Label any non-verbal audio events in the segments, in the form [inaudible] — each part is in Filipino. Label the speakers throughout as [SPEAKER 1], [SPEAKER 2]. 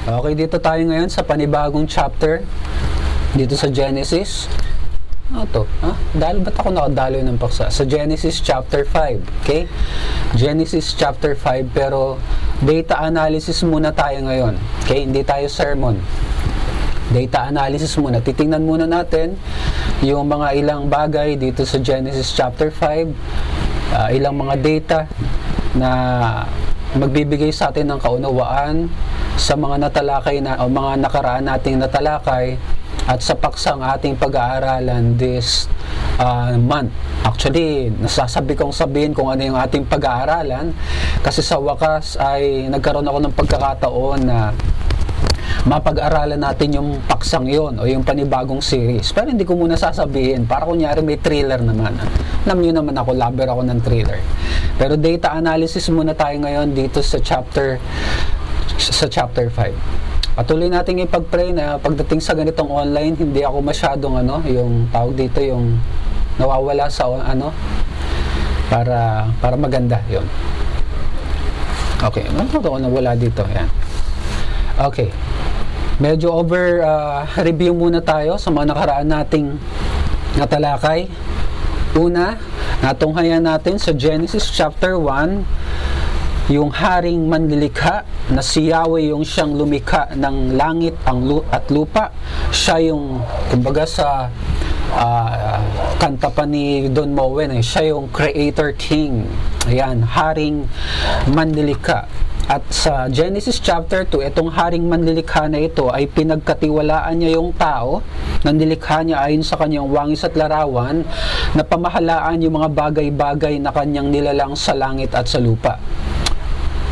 [SPEAKER 1] Okay, dito tayo ngayon sa panibagong chapter dito sa Genesis. Ano to? Ha? Dahil ba't ako nakadaloy ng paksa? Sa Genesis chapter 5. Okay? Genesis chapter 5 pero data analysis muna tayo ngayon. Okay? Hindi tayo sermon. Data analysis muna. Titingnan muna natin yung mga ilang bagay dito sa Genesis chapter 5. Uh, ilang mga data na magbibigay sa atin ng kaunawaan sa mga natalakay na o mga nakaraan nating natalakay at sa paksang ating pag-aaralan this uh, month. Actually, nasasabi kong sabihin kung ano yung ating pag-aaralan kasi sa wakas ay nagkaroon ako ng pagkakataon na mapag-aralan natin yung paksang yon o yung panibagong series. Pero hindi ko muna sasabihin, para kunyari may thriller naman. Alam nyo naman ako, lover ako ng thriller. Pero data analysis muna tayo ngayon dito sa chapter sa chapter 5. Patuloy natin ipag-pray na pagdating sa ganitong online, hindi ako masyadong ano, yung tawag dito yung nawawala sa ano para para maganda 'yon. Okay, ano ko nawala dito? Yan. Okay. Medyo over uh, [laughs] review muna tayo sa mga nakaraan nating natalakay. Una, natunghayan natin sa Genesis chapter 1 yung haring manlilikha na si Yahweh yung siyang lumikha ng langit ang at lupa. Siya yung, kumbaga sa uh, kanta pa ni Don Moen, eh, siya yung creator king. Ayan, haring manlilikha. At sa Genesis chapter 2, itong haring manlilikha na ito ay pinagkatiwalaan niya yung tao na nilikha niya ayon sa kanyang wangis at larawan na pamahalaan yung mga bagay-bagay na kanyang nilalang sa langit at sa lupa.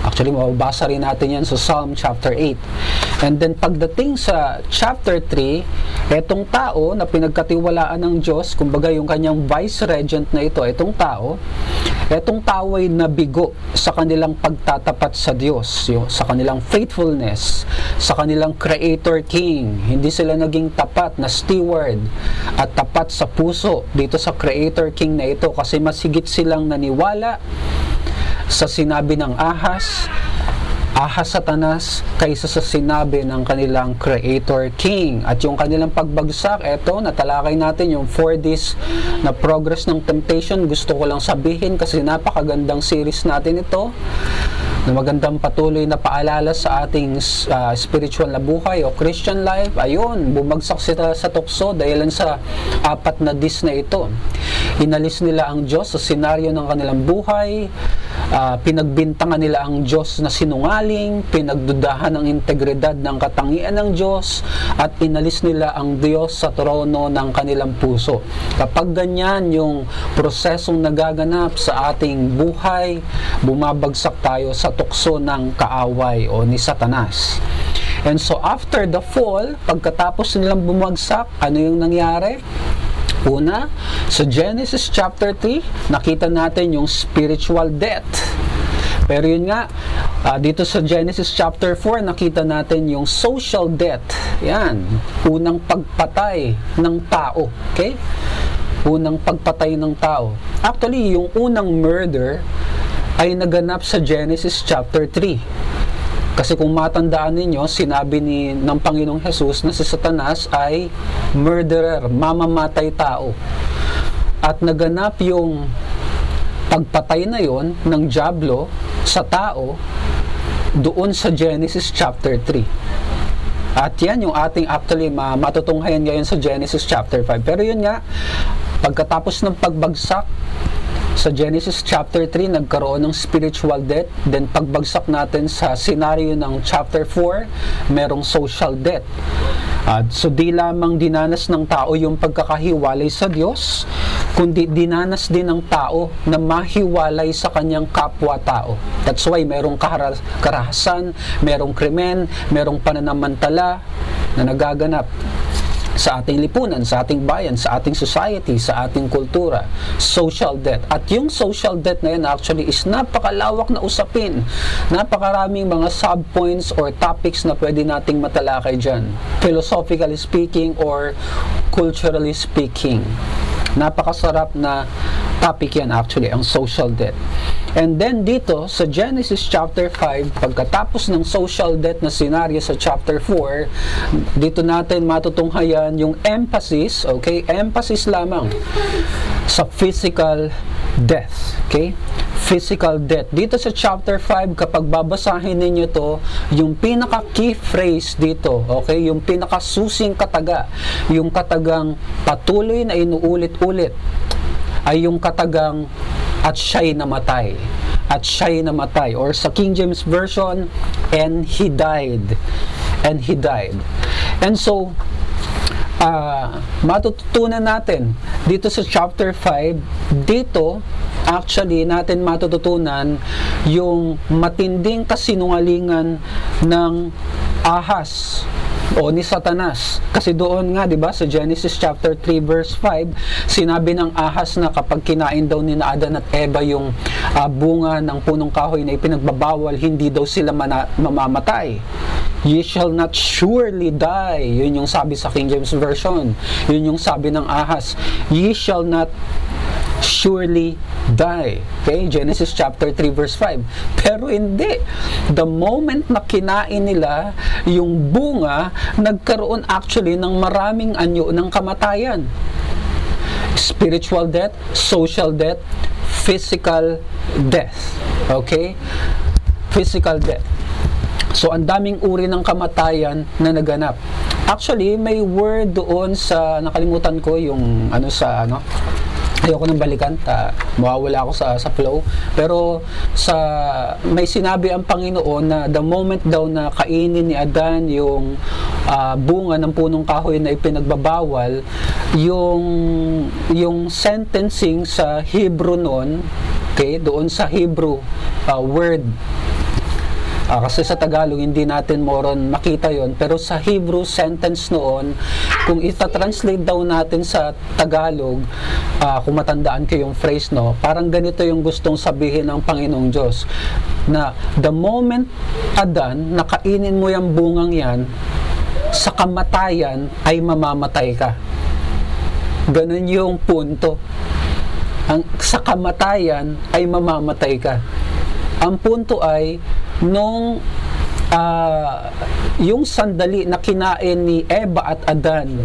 [SPEAKER 1] Actually, mababasa rin natin yan sa Psalm chapter 8. And then pagdating sa chapter 3, etong tao na pinagkatiwalaan ng Diyos, kumbaga yung kanyang vice regent na ito, etong tao, etong tao ay nabigo sa kanilang pagtatapat sa Diyos, yung, sa kanilang faithfulness, sa kanilang creator king. Hindi sila naging tapat na steward at tapat sa puso dito sa creator king na ito kasi masigit silang naniwala sa sinabi ng ahas, ahas satanas kaysa sa sinabi ng kanilang creator king. At yung kanilang pagbagsak eto natalakay natin yung 4 days na progress ng temptation. Gusto ko lang sabihin kasi napakagandang series natin ito na magandang patuloy na paalala sa ating uh, spiritual na buhay o Christian life, ayun, bumagsak sila sa tukso dahil sa apat na dis na ito. Inalis nila ang Diyos sa senaryo ng kanilang buhay, uh, pinagbintangan nila ang Diyos na sinungaling, pinagdudahan ang integridad ng katangian ng Diyos, at inalis nila ang Diyos sa trono ng kanilang puso. Kapag ganyan yung prosesong nagaganap sa ating buhay, bumabagsak tayo sa tukso ng kaaway o ni Satanas. And so after the fall, pagkatapos nilang bumagsak, ano yung nangyari? Una, sa Genesis chapter 3, nakita natin yung spiritual death. Pero yun nga, uh, dito sa Genesis chapter 4, nakita natin yung social death. Yan, unang pagpatay ng tao. Okay? Unang pagpatay ng tao. Actually, yung unang murder ay naganap sa Genesis chapter 3. Kasi kung matandaan ninyo, sinabi ni ng Panginoong Hesus na si Satanas ay murderer, mamamatay tao. At naganap yung pagpatay na yon ng Diablo sa tao doon sa Genesis chapter 3. At yan yung ating actually matutunghayan ngayon sa Genesis chapter 5. Pero yun nga, pagkatapos ng pagbagsak sa Genesis chapter 3, nagkaroon ng spiritual death. Then pagbagsak natin sa scenario ng chapter 4, merong social death. Uh, so di lamang dinanas ng tao yung pagkakahiwalay sa Diyos, kundi dinanas din ng tao na mahiwalay sa kanyang kapwa-tao. That's why merong karahasan, merong krimen, merong pananamantala na nagaganap sa ating lipunan, sa ating bayan, sa ating society, sa ating kultura, social debt. At yung social debt na yun actually is napakalawak na usapin. Napakaraming mga subpoints or topics na pwede nating matalakay dyan. Philosophically speaking or culturally speaking napakasarap na topic yan actually, ang social debt. And then dito, sa Genesis chapter 5, pagkatapos ng social debt na senaryo sa chapter 4, dito natin matutunghayan yung emphasis, okay, emphasis lamang sa physical death, okay? Physical death. Dito sa chapter 5, kapag babasahin ninyo to, yung pinaka key phrase dito, okay, yung pinaka susing kataga, yung katagang patuloy na inuulit-ulit, ay yung katagang at siya'y namatay. At siya'y namatay. Or sa King James Version, and he died. And he died. And so, uh, matututunan natin dito sa chapter 5, dito, actually, natin matututunan yung matinding kasinungalingan ng ahas o ni Satanas. Kasi doon nga, 'di ba, sa Genesis chapter 3 verse 5, sinabi ng ahas na kapag kinain daw ni Adan at Eva yung uh, bunga ng punong kahoy na ipinagbabawal, hindi daw sila mamamatay. Ye shall not surely die. Yun yung sabi sa King James Version. Yun yung sabi ng ahas. Ye shall not surely die. Okay? Genesis chapter 3 verse 5. Pero hindi. The moment na kinain nila yung bunga, nagkaroon actually ng maraming anyo ng kamatayan. Spiritual death, social death, physical death. Okay? Physical death. So, ang daming uri ng kamatayan na naganap. Actually, may word doon sa, nakalimutan ko yung, ano sa, ano, ayoko nang balikan. Ta mawawala ako sa sa flow. Pero sa may sinabi ang Panginoon na the moment daw na kainin ni Adan yung uh, bunga ng punong kahoy na ipinagbabawal yung yung sentencing sa Hebrew noon okay doon sa Hebrew uh, word Uh, kasi sa Tagalog, hindi natin moron makita yon Pero sa Hebrew sentence noon, kung ita-translate daw natin sa Tagalog, uh, kung matandaan ko yung phrase, no, parang ganito yung gustong sabihin ng Panginoong Diyos. Na the moment, Adan, nakainin mo yung bungang yan, sa kamatayan ay mamamatay ka. Ganun yung punto. Ang, sa kamatayan ay mamamatay ka. Ang punto ay nung uh, yung sandali na kinain ni Eva at Adan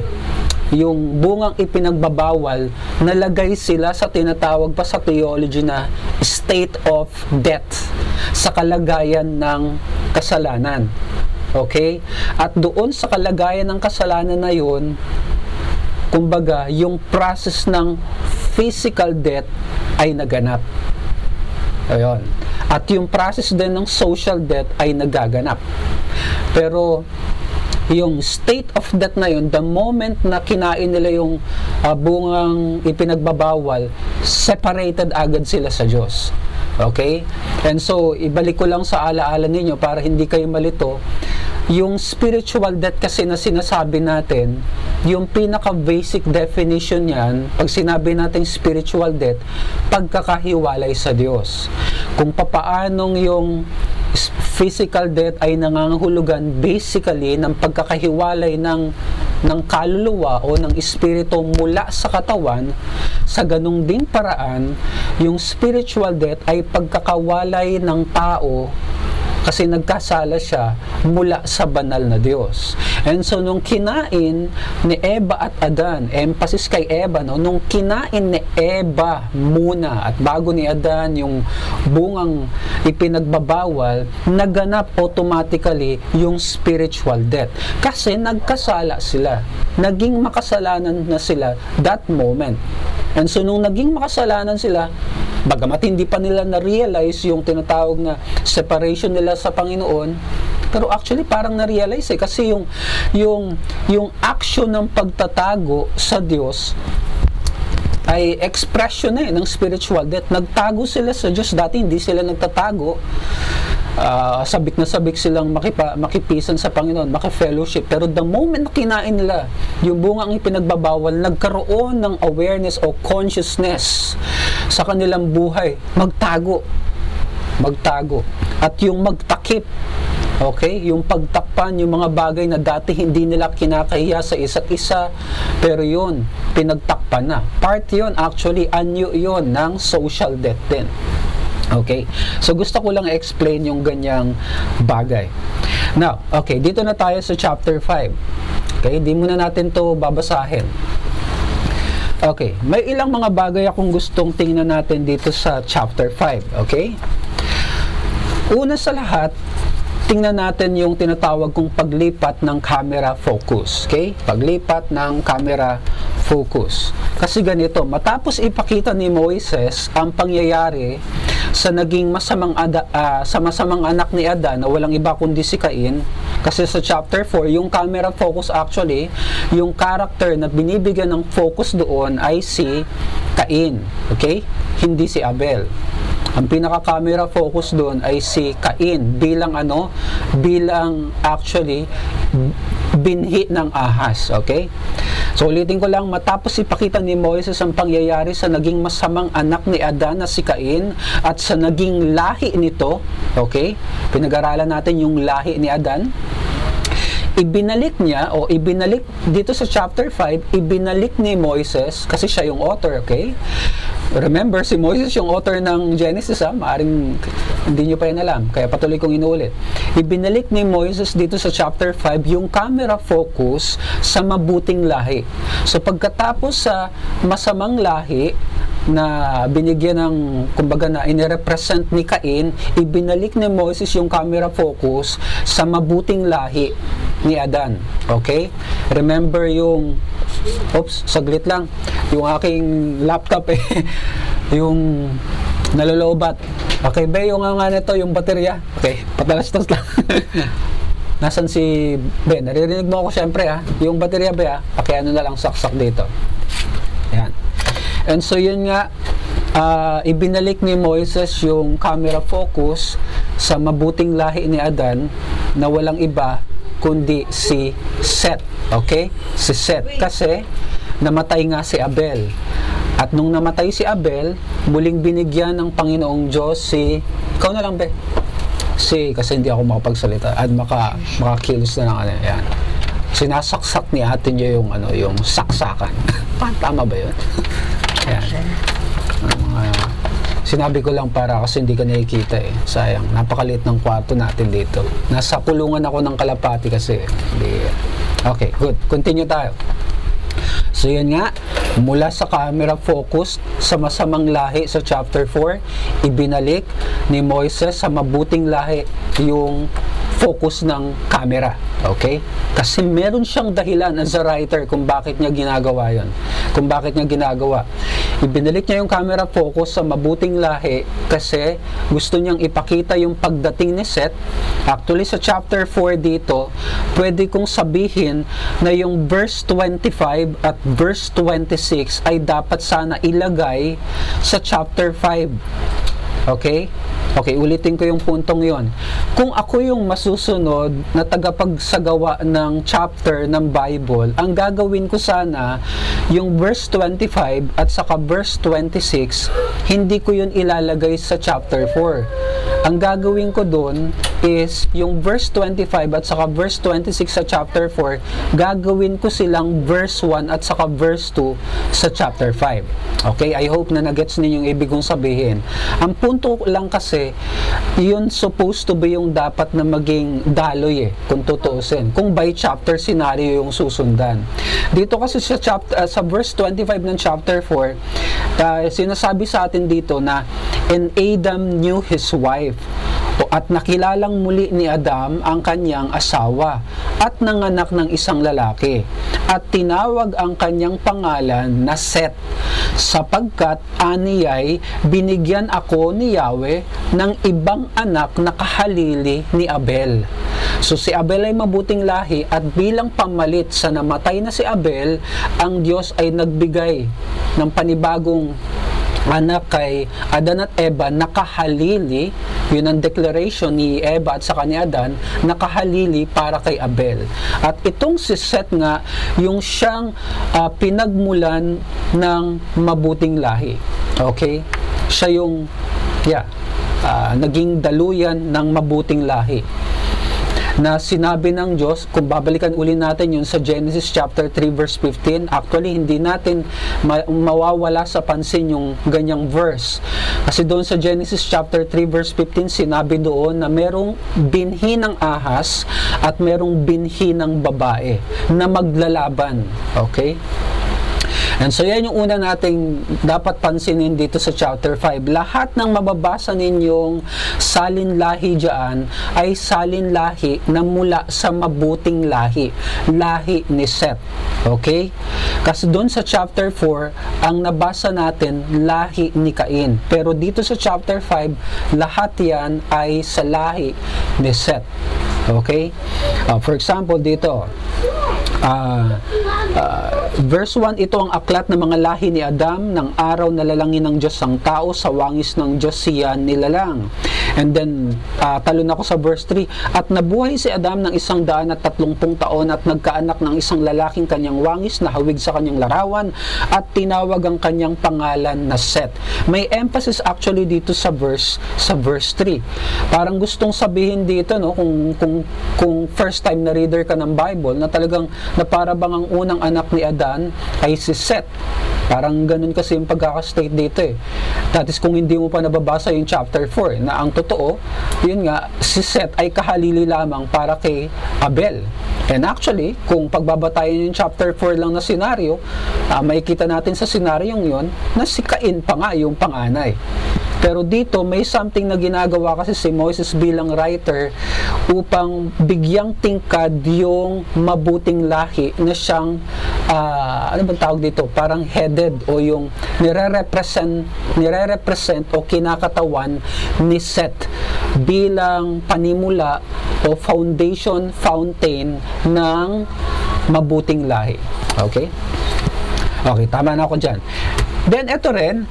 [SPEAKER 1] yung bungang ipinagbabawal, nalagay sila sa tinatawag pa sa theology na state of death sa kalagayan ng kasalanan. Okay? At doon sa kalagayan ng kasalanan na yun, kumbaga, yung process ng physical death ay naganap. Ayun. At yung process din ng social death ay nagaganap. Pero yung state of death na yun, the moment na kinain nila yung uh, bungang ipinagbabawal, separated agad sila sa Diyos. Okay? And so, ibalik ko lang sa alaala ninyo para hindi kayo malito yung spiritual death kasi na sinasabi natin, yung pinaka-basic definition niyan, pag sinabi natin spiritual death, pagkakahiwalay sa Diyos. Kung papaanong yung physical death ay nangangahulugan basically ng pagkakahiwalay ng ng kaluluwa o ng espiritu mula sa katawan, sa ganung ding paraan, yung spiritual death ay pagkakawalay ng tao kasi nagkasala siya mula sa banal na Diyos. And so nung kinain ni Eva at Adan, emphasis kay Eva, no? nung kinain ni Eva muna at bago ni Adan yung bungang ipinagbabawal, naganap automatically yung spiritual death. Kasi nagkasala sila. Naging makasalanan na sila that moment. And so nung naging makasalanan sila, Bagamat hindi pa nila na-realize yung tinatawag na separation nila sa Panginoon, pero actually parang na-realize eh kasi yung yung yung action ng pagtatago sa Diyos ay expression eh ng spiritual death. Nagtago sila sa Diyos. Dati hindi sila nagtatago uh, sabik na sabik silang makipa, makipisan sa Panginoon, makifellowship. Pero the moment na kinain nila yung bungang ipinagbabawal, nagkaroon ng awareness o consciousness sa kanilang buhay, magtago. Magtago. At yung magtakip Okay? Yung pagtakpan, yung mga bagay na dati hindi nila kinakahiya sa isa't isa, pero yun, pinagtakpan na. Part yun, actually, anyo yun ng social debt din. Okay? So, gusto ko lang explain yung ganyang bagay. Now, okay, dito na tayo sa chapter 5. Okay, di muna natin to babasahin. Okay, may ilang mga bagay akong gustong tingnan natin dito sa chapter 5, okay? Una sa lahat, tingnan natin yung tinatawag kong paglipat ng camera focus, okay? Paglipat ng camera focus. Kasi ganito, matapos ipakita ni Moises ang pangyayari sa naging masamang ada, uh, sa masamang anak ni Adan na walang iba kundi si Cain kasi sa chapter 4 yung camera focus actually yung character na binibigyan ng focus doon ay si Cain okay hindi si Abel ang pinaka-camera focus doon ay si Cain bilang ano bilang actually binhi ng ahas okay? So ulitin ko lang, matapos ipakita ni Moises ang pangyayari sa naging masamang anak ni Adan na si Cain at sa naging lahi nito, okay? Pinag-aralan natin yung lahi ni Adan. Ibinalik niya o ibinalik dito sa chapter 5 ibinalik ni Moises kasi siya yung author okay remember si Moises yung author ng Genesis ha maaring hindi nyo pa yan alam kaya patuloy kong inuulit ibinalik ni Moises dito sa chapter 5 yung camera focus sa mabuting lahi so pagkatapos sa masamang lahi na binigyan ng kumbaga na inirepresent ni Cain, ibinalik ni Moses yung camera focus sa mabuting lahi ni Adan. Okay? Remember yung Oops, saglit lang. Yung aking laptop [laughs] eh yung nalolobat. Okay, be, yung nga nito, yung baterya. Okay, patalastas lang. [laughs] Nasaan si Be? Naririnig mo ako syempre ah. Yung baterya Be ah, pakiano na lang saksak dito. Yan. And so yun nga, uh, ibinalik ni Moises yung camera focus sa mabuting lahi ni Adan na walang iba kundi si Seth. Okay? Si Seth. Kasi namatay nga si Abel. At nung namatay si Abel, muling binigyan ng Panginoong Diyos si... Ikaw na lang, be. Si, kasi hindi ako makapagsalita at maka, makakilos na ng ano, yan. Sinasaksak ni ate niya yung, ano, yung saksakan. [laughs] Tama ba yun? [laughs] yan. Mga, Sinabi ko lang para kasi hindi ka nakikita eh. Sayang. Napakaliit ng kwarto natin dito. Nasa kulungan ako ng kalapati kasi. Hindi. Okay, good. Continue tayo. So yun nga, mula sa camera focus sa masamang lahi sa chapter 4, ibinalik ni Moises sa mabuting lahi yung focus ng camera. Okay? Kasi meron siyang dahilan as a writer kung bakit niya ginagawa yon Kung bakit niya ginagawa. Ibinalik niya yung camera focus sa mabuting lahi kasi gusto niyang ipakita yung pagdating ni Seth. Actually, sa chapter 4 dito, pwede kong sabihin na yung verse 25 at verse 26 ay dapat sana ilagay sa chapter 5. Okay? Okay, ulitin ko yung puntong yon. Kung ako yung masusunod na tagapagsagawa ng chapter ng Bible, ang gagawin ko sana yung verse 25 at saka verse 26, hindi ko yun ilalagay sa chapter 4. Ang gagawin ko doon is yung verse 25 at saka verse 26 sa chapter 4, gagawin ko silang verse 1 at saka verse 2 sa chapter 5. Okay, I hope na nagets ninyo yung ibig kong sabihin. Ang punto lang kasi yun supposed to be yung dapat na maging daloy eh, kung tutuusin. Kung by chapter scenario yung susundan. Dito kasi sa, chapter, uh, sa verse 25 ng chapter 4, uh, sinasabi sa atin dito na, And Adam knew his wife, at nakilalang muli ni Adam ang kanyang asawa at nanganak ng isang lalaki at tinawag ang kanyang pangalan na Seth sapagkat aniyay binigyan ako ni Yahweh ng ibang anak na kahalili ni Abel. So si Abel ay mabuting lahi at bilang pamalit sa namatay na si Abel, ang Diyos ay nagbigay ng panibagong anak kay Adan at Eva nakahalili yun ang declaration ni Eva at saka ni Adan nakahalili para kay Abel. At itong si Seth nga yung siyang uh, pinagmulan ng mabuting lahi. Okay? Siya yung yeah uh, naging daluyan ng mabuting lahi na sinabi ng Diyos, kung babalikan uli natin yun sa Genesis chapter 3 verse 15, actually hindi natin ma- mawawala sa pansin yung ganyang verse. Kasi doon sa Genesis chapter 3 verse 15, sinabi doon na merong binhi ng ahas at merong binhi ng babae na maglalaban. Okay? And so yan yung una nating dapat pansinin dito sa chapter 5. Lahat ng mababasa ninyong salin lahi dyan ay salin lahi na mula sa mabuting lahi. Lahi ni Seth. Okay? Kasi doon sa chapter 4, ang nabasa natin, lahi ni Cain. Pero dito sa chapter 5, lahat yan ay sa lahi ni Seth. Okay? Uh, for example, dito, uh, verse 1, ito ang aklat ng mga lahi ni Adam ng araw na lalangin ng Diyos ang tao sa wangis ng Diyos siya nilalang. And then, uh, talon ako sa verse 3, At nabuhay si Adam ng isang daan at tatlumpung taon at nagkaanak ng isang lalaking kanyang wangis na hawig sa kanyang larawan at tinawag ang kanyang pangalan na Seth. May emphasis actually dito sa verse sa verse 3. Parang gustong sabihin dito no kung kung kung first time na reader ka ng Bible na talagang na para bang ang unang anak ni Adan ay si Seth. Parang ganun kasi yung pagkakastate dito eh. That is kung hindi mo pa nababasa yung chapter 4 na ang totoo, yun nga, si Seth ay kahalili lamang para kay Abel. And actually, kung pagbabatayan yung chapter 4 lang na senaryo, uh, makikita natin sa senaryo yon na si Cain pa nga yung panganay. Pero dito, may something na ginagawa kasi si Moses bilang writer upang bigyang tingkad yung mabuting lahi na siyang, uh, ano bang tawag dito? Parang headed o yung nire-represent, nire-represent o kinakatawan ni Seth bilang panimula o foundation, fountain ng mabuting lahi. Okay? Okay, tama na ako dyan. Then, ito rin,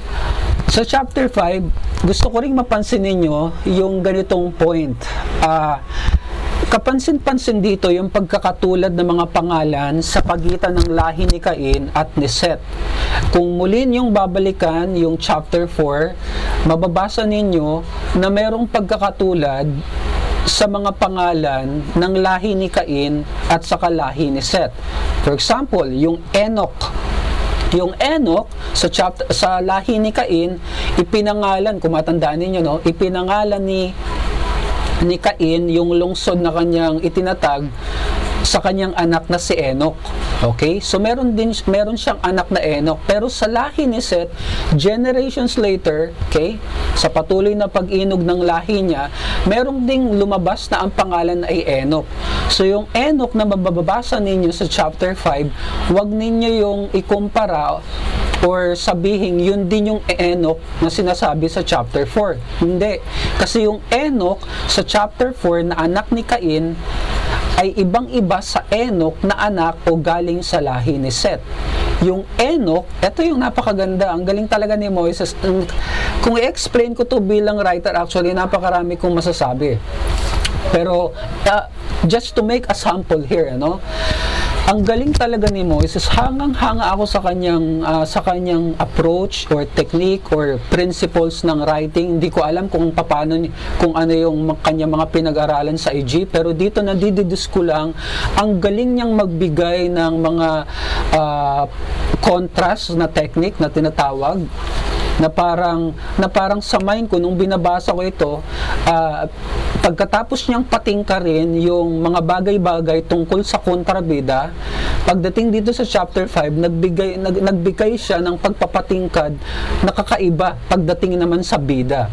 [SPEAKER 1] sa chapter 5, gusto ko ring mapansin ninyo yung ganitong point. Uh, kapansin-pansin dito yung pagkakatulad ng mga pangalan sa pagitan ng lahi ni Cain at ni Seth. Kung muli yung babalikan yung chapter 4, mababasa ninyo na merong pagkakatulad sa mga pangalan ng lahi ni Cain at sa kalahi ni Seth. For example, yung Enoch yung Enoch sa chapter sa lahi ni Cain, ipinangalan, kung matandaan niyo no, ipinangalan ni ni Cain yung lungsod na kanyang itinatag sa kanyang anak na si Enoch. Okay? So meron din meron siyang anak na Enoch, pero sa lahi ni Seth, generations later, okay? Sa patuloy na pag-inog ng lahi niya, meron ding lumabas na ang pangalan ay Enoch. So yung Enoch na mababasa ninyo sa chapter 5, wag ninyo yung ikumpara or sabihin yun din yung Enoch na sinasabi sa chapter 4. Hindi. Kasi yung Enoch sa chapter 4 na anak ni Cain ay ibang-iba sa Enoch na anak o galing sa lahi ni Seth. Yung Enoch, ito yung napakaganda. Ang galing talaga ni Moises. Kung i-explain ko to bilang writer, actually, napakarami kong masasabi. Pero, uh, just to make a sample here, ano? Ang galing talaga ni Moises. Hangang-hanga ako sa kanyang uh, sa kanyang approach or technique or principles ng writing. Hindi ko alam kung paano kung ano yung kanyang mga pinag-aralan sa IG pero dito nadididis ko lang ang galing niyang magbigay ng mga uh, contrast na technique na tinatawag na parang na parang sa mind ko nung binabasa ko ito uh, pagkatapos niyang patingkarin yung mga bagay-bagay tungkol sa kontrabida pagdating dito sa chapter 5 nagbigay nag, nagbigay siya ng pagpapatingkad na kakaiba pagdating naman sa bida.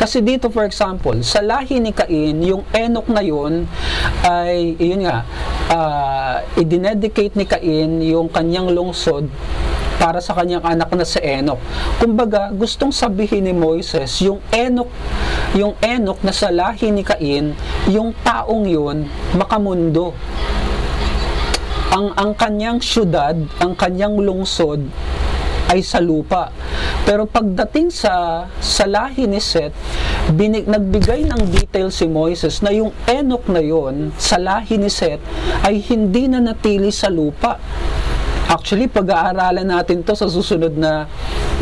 [SPEAKER 1] Kasi dito for example sa lahi ni Cain yung Enoch na yun ay yun nga uh, idinedicate ni Cain yung kanyang lungsod para sa kanyang anak na si Enoch. Kumbaga, gustong sabihin ni Moises, yung Enoch, yung Enoch na sa lahi ni Cain, yung taong yun, makamundo. Ang, ang kanyang syudad, ang kanyang lungsod, ay sa lupa. Pero pagdating sa sa lahi ni Seth, binig, nagbigay ng detail si Moises na yung Enoch na yon sa lahi ni Seth ay hindi na natili sa lupa Actually, pag-aaralan natin to sa susunod na,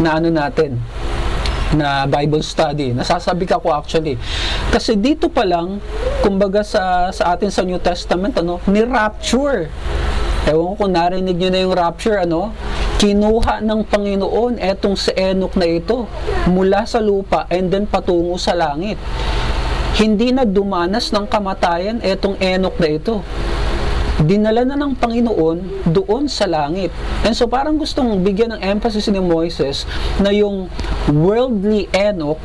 [SPEAKER 1] na ano natin, na Bible study. Nasasabi ka ko actually. Kasi dito pa lang, kumbaga sa, sa atin sa New Testament, ano, ni rapture. Ewan ko kung narinig nyo na yung rapture, ano, kinuha ng Panginoon etong si Enoch na ito mula sa lupa and then patungo sa langit. Hindi na dumanas ng kamatayan etong Enoch na ito dinala na ng Panginoon doon sa langit. And so parang gustong bigyan ng emphasis ni Moises na yung worldly Enoch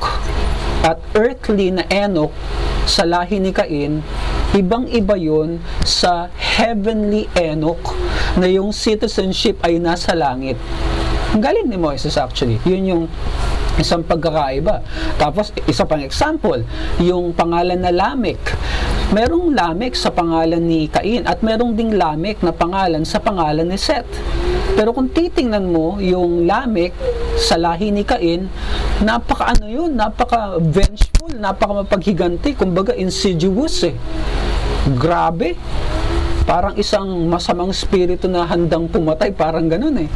[SPEAKER 1] at earthly na Enoch sa lahi ni Cain, ibang-iba yun sa heavenly Enoch na yung citizenship ay nasa langit. Ang galing ni Moises actually. Yun yung isang pagkakaiba. Tapos, isa pang example, yung pangalan na Lamek merong Lamek sa pangalan ni Cain at merong ding Lamek na pangalan sa pangalan ni Seth. Pero kung titingnan mo yung Lamek sa lahi ni Cain, napaka ano yun, napaka vengeful, napaka mapaghiganti, kumbaga insidious eh. Grabe. Parang isang masamang spirito na handang pumatay, parang ganun eh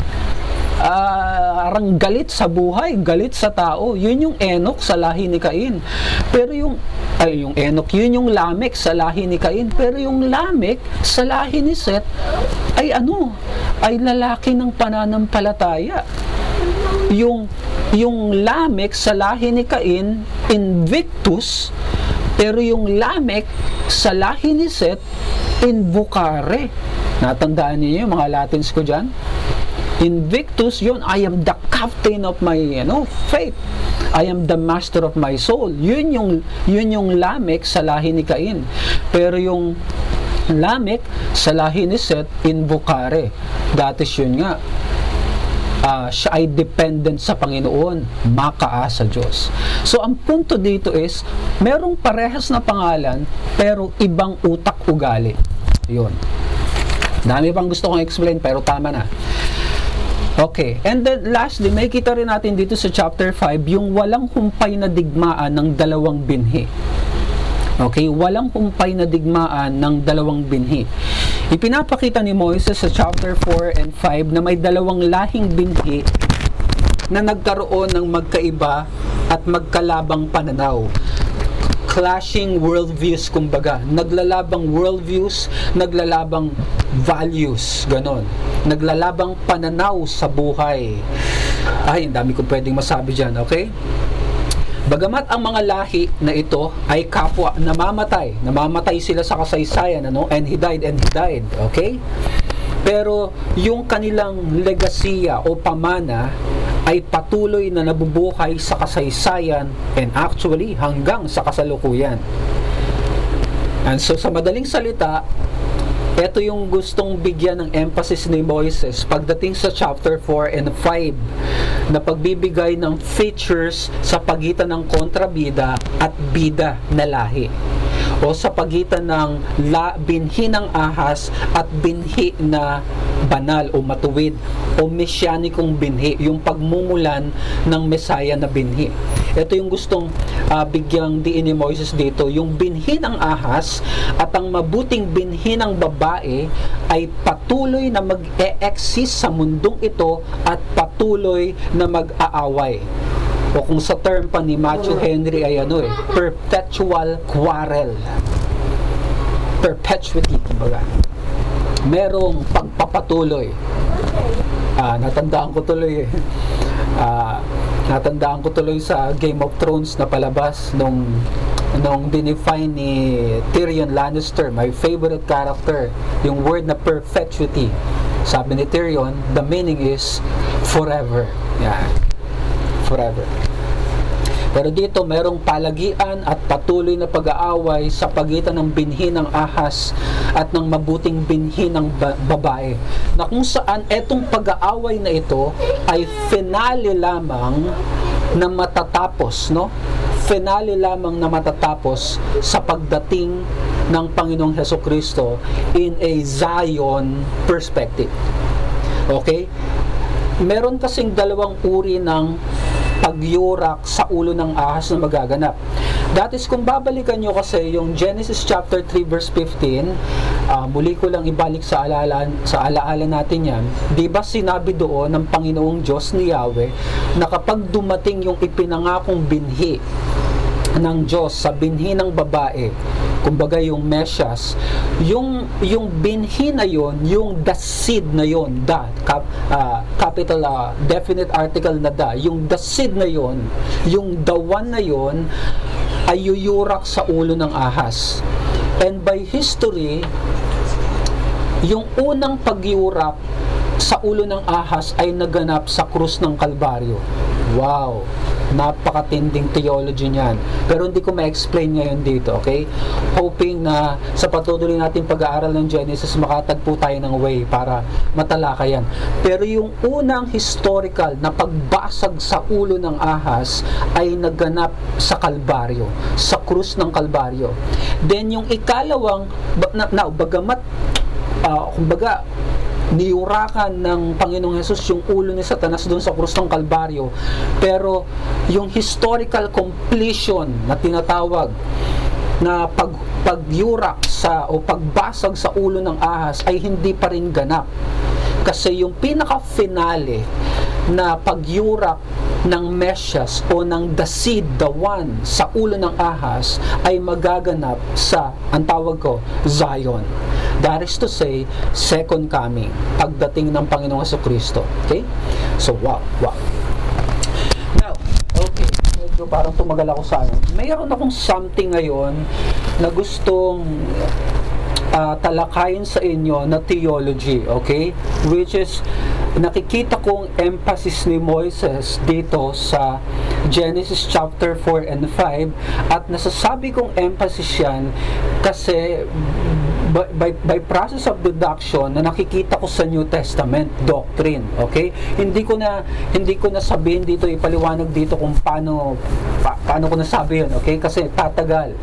[SPEAKER 1] uh, galit sa buhay, galit sa tao. Yun yung Enoch sa lahi ni Cain. Pero yung ay yung Enoch, yun yung Lamek sa lahi ni Cain. Pero yung Lamek sa lahi ni Seth ay ano? Ay lalaki ng pananampalataya. Yung yung Lamek sa lahi ni Cain, Invictus, pero yung Lamek sa lahi ni Seth, Invocare. Natandaan niyo yung mga Latins ko dyan? Invictus, yun, I am the captain of my, you know, faith. I am the master of my soul. Yun yung, yun yung Lamek sa lahi ni Cain. Pero yung Lamek sa lahi ni Seth, invocare. That is yun nga. Uh, siya ay dependent sa Panginoon, makaasa Diyos. So, ang punto dito is, merong parehas na pangalan, pero ibang utak ugali. Yun. Dami pang gusto kong explain, pero tama na. Okay. And then lastly, may kita rin natin dito sa chapter 5 yung walang humpay na digmaan ng dalawang binhi. Okay, walang humpay na digmaan ng dalawang binhi. Ipinapakita ni Moises sa chapter 4 and 5 na may dalawang lahing binhi na nagkaroon ng magkaiba at magkalabang pananaw clashing worldviews kumbaga. Naglalabang worldviews, naglalabang values, ganon. Naglalabang pananaw sa buhay. Ay, ang dami kong pwedeng masabi dyan, okay? Bagamat ang mga lahi na ito ay kapwa namamatay, namamatay sila sa kasaysayan, ano? And he died and he died, okay? Pero yung kanilang legasiya o pamana ay patuloy na nabubuhay sa kasaysayan and actually hanggang sa kasalukuyan. And so sa madaling salita, ito yung gustong bigyan ng emphasis ni Moises pagdating sa chapter 4 and 5 na pagbibigay ng features sa pagitan ng kontrabida at bida na lahi o sa pagitan ng la, binhi ng ahas at binhi na banal o matuwid o mesyanikong binhi, yung pagmumulan ng Mesaya na binhi. Ito yung gustong uh, bigyang diin ni Moises dito, yung binhi ng ahas at ang mabuting binhi ng babae ay patuloy na mag-e-exist sa mundong ito at patuloy na mag-aaway o kung sa term pa ni Matthew Henry ay ano eh, perpetual quarrel. Perpetuity, kumbaga. Merong pagpapatuloy. Ah, natandaan ko tuloy eh. Ah, natandaan ko tuloy sa Game of Thrones na palabas nung nung dinefine ni Tyrion Lannister, my favorite character, yung word na perpetuity. Sabi ni Tyrion, the meaning is forever. Yeah forever. Pero dito merong palagian at patuloy na pag-aaway sa pagitan ng binhi ng ahas at ng mabuting binhi ng babae. Na kung saan etong pag-aaway na ito ay finale lamang na matatapos, no? Finale lamang na matatapos sa pagdating ng Panginoong Heso Kristo in a Zion perspective. Okay? Meron kasing dalawang uri ng pagyurak sa ulo ng ahas na magaganap. That is, kung babalikan nyo kasi yung Genesis chapter 3 verse 15, uh, muli ko lang ibalik sa alaala, sa alaala natin yan, di ba sinabi doon ng Panginoong Diyos ni Yahweh na kapag dumating yung ipinangakong binhi ng Diyos sa binhi ng babae, kumbaga yung mesyas, yung yung binhi na yon, yung the seed na yon, the cap, uh, capital uh, definite article na da, yung the seed na yon, yung the one na yon ay yuyurak sa ulo ng ahas. And by history, yung unang pagyurak sa ulo ng ahas ay naganap sa krus ng Kalbaryo. Wow! Napakatinding theology niyan. Pero hindi ko ma-explain ngayon dito, okay? Hoping na sa patuloy natin pag-aaral ng Genesis, makatagpo tayo ng way para matalakayan. Pero yung unang historical na pagbasag sa ulo ng ahas ay naganap sa Kalbaryo, sa krus ng Kalbaryo. Then yung ikalawang, na bagamat, uh, kumbaga, niurakan ng Panginoong Hesus yung ulo ni Satanas doon sa krus ng Kalbaryo. Pero yung historical completion na tinatawag na pag pagyurak sa o pagbasag sa ulo ng ahas ay hindi pa rin ganap. Kasi yung pinaka-finale na pagyurak ng mesyas o ng the seed, the one, sa ulo ng ahas ay magaganap sa, ang tawag ko, Zion. That is to say, second coming, pagdating ng Panginoong Heso Kristo. Okay? So, wow, wow. Now, okay, medyo parang tumagal ako sa ano. Mayroon akong something ngayon na gustong uh, talakayin sa inyo na theology, okay? Which is nakikita kong emphasis ni Moises dito sa Genesis chapter 4 and 5 at nasasabi kong emphasis yan kasi by, by, by process of deduction na nakikita ko sa New Testament doctrine okay? Hindi ko na hindi ko na sabihin dito ipaliwanag dito kung paano pa, paano ko nasabi yun okay? Kasi tatagal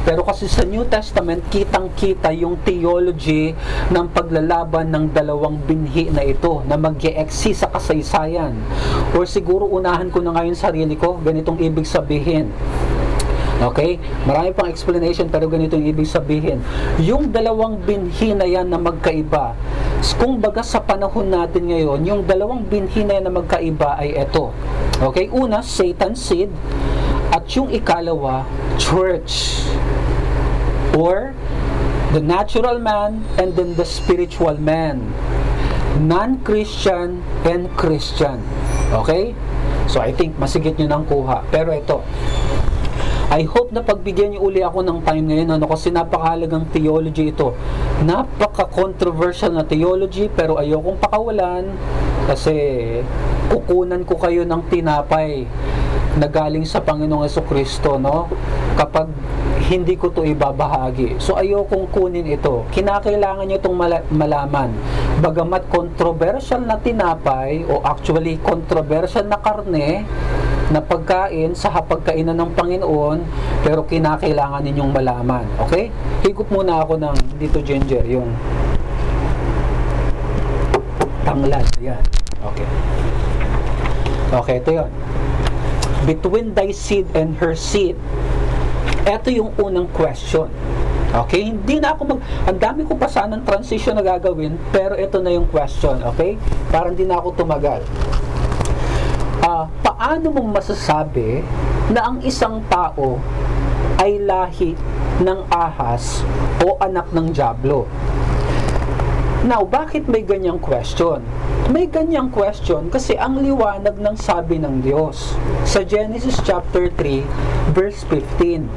[SPEAKER 1] pero kasi sa New Testament, kitang-kita yung theology ng paglalaban ng dalawang binhi na ito na mag exist sa kasaysayan. Or siguro unahan ko na ngayon sarili ko, ganitong ibig sabihin. Okay? Marami pang explanation pero ganito yung ibig sabihin. Yung dalawang binhi na yan na magkaiba, kung baga sa panahon natin ngayon, yung dalawang binhi na yan na magkaiba ay ito. Okay? Una, Satan seed at yung ikalawa, church. Or the natural man and then the spiritual man. non-Christian and Christian. Okay? So I think masigit nyo nang kuha. Pero ito I hope na pagbigyan niyo uli ako ng time ngayon ano kasi napakahalagang theology ito. Napaka-controversial na theology pero ayokong pakawalan kasi kukunan ko kayo ng tinapay na galing sa Panginoong Yeso Kristo no kapag hindi ko to ibabahagi. So ayokong kunin ito. Kinakailangan nyo itong malaman. Bagamat controversial na tinapay o actually controversial na karne na pagkain sa hapagkainan ng Panginoon pero kinakailangan ninyong malaman. Okay? Higop muna ako ng dito ginger, yung tanglad. Yan. Okay. Okay, ito yon. Between thy seed and her seed ito yung unang question. Okay? Hindi na ako mag... Ang dami ko pa sanang transition na gagawin, pero ito na yung question. Okay? Para hindi na ako tumagal. Uh, paano mo masasabi na ang isang tao ay lahi ng ahas o anak ng jablo? Now, bakit may ganyang question? May ganyang question kasi ang liwanag ng sabi ng Diyos sa Genesis chapter 3 verse 15.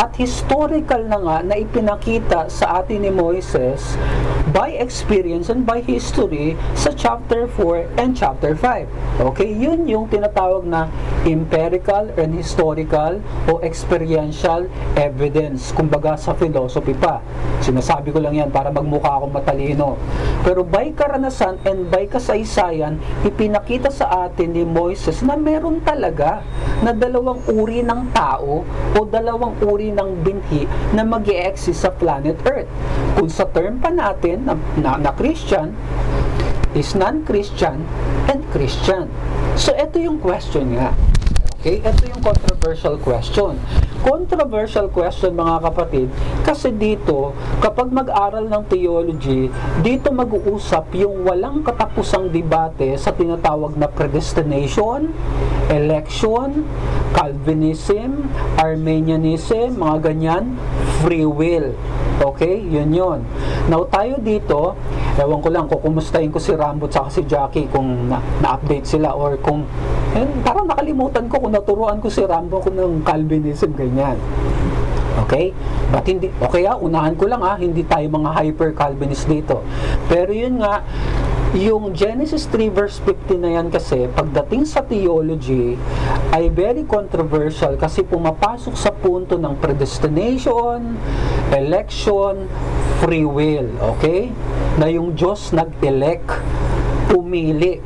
[SPEAKER 1] At historical na nga na ipinakita sa atin ni Moises by experience and by history sa chapter 4 and chapter 5. Okay, yun yung tinatawag na empirical and historical o experiential evidence. Kumbaga sa philosophy pa. Sinasabi ko lang yan para magmukha akong matalino. Pero by karanasan and by kasaysayan, ipinakita sa atin ni Moises na meron talaga na dalawang uri ng tao o dalawang uri ng binhi na mag exist sa planet Earth. Kung sa term pa natin, na, na, na Christian is non-Christian and Christian. So, ito yung question nga. Okay? Ito yung controversial question. Controversial question mga kapatid kasi dito kapag mag-aral ng theology dito mag-uusap yung walang katapusang debate sa tinatawag na predestination election Calvinism Armenianism mga ganyan free will Okay? Yun yun. Now, tayo dito, ewan ko lang kung kumustahin ko si Rambo at si Jackie kung na- na-update sila or kung eh, parang nakalimutan ko kung naturuan ko si Rambo kung ng Calvinism, ganyan. Okay? But hindi, okay ah, unahan ko lang ah, hindi tayo mga hyper-Calvinist dito. Pero yun nga, yung Genesis 3 verse 15 na yan kasi, pagdating sa theology, ay very controversial kasi pumapasok sa punto ng predestination, election, free will. Okay? Na yung Diyos nag-elect, pumili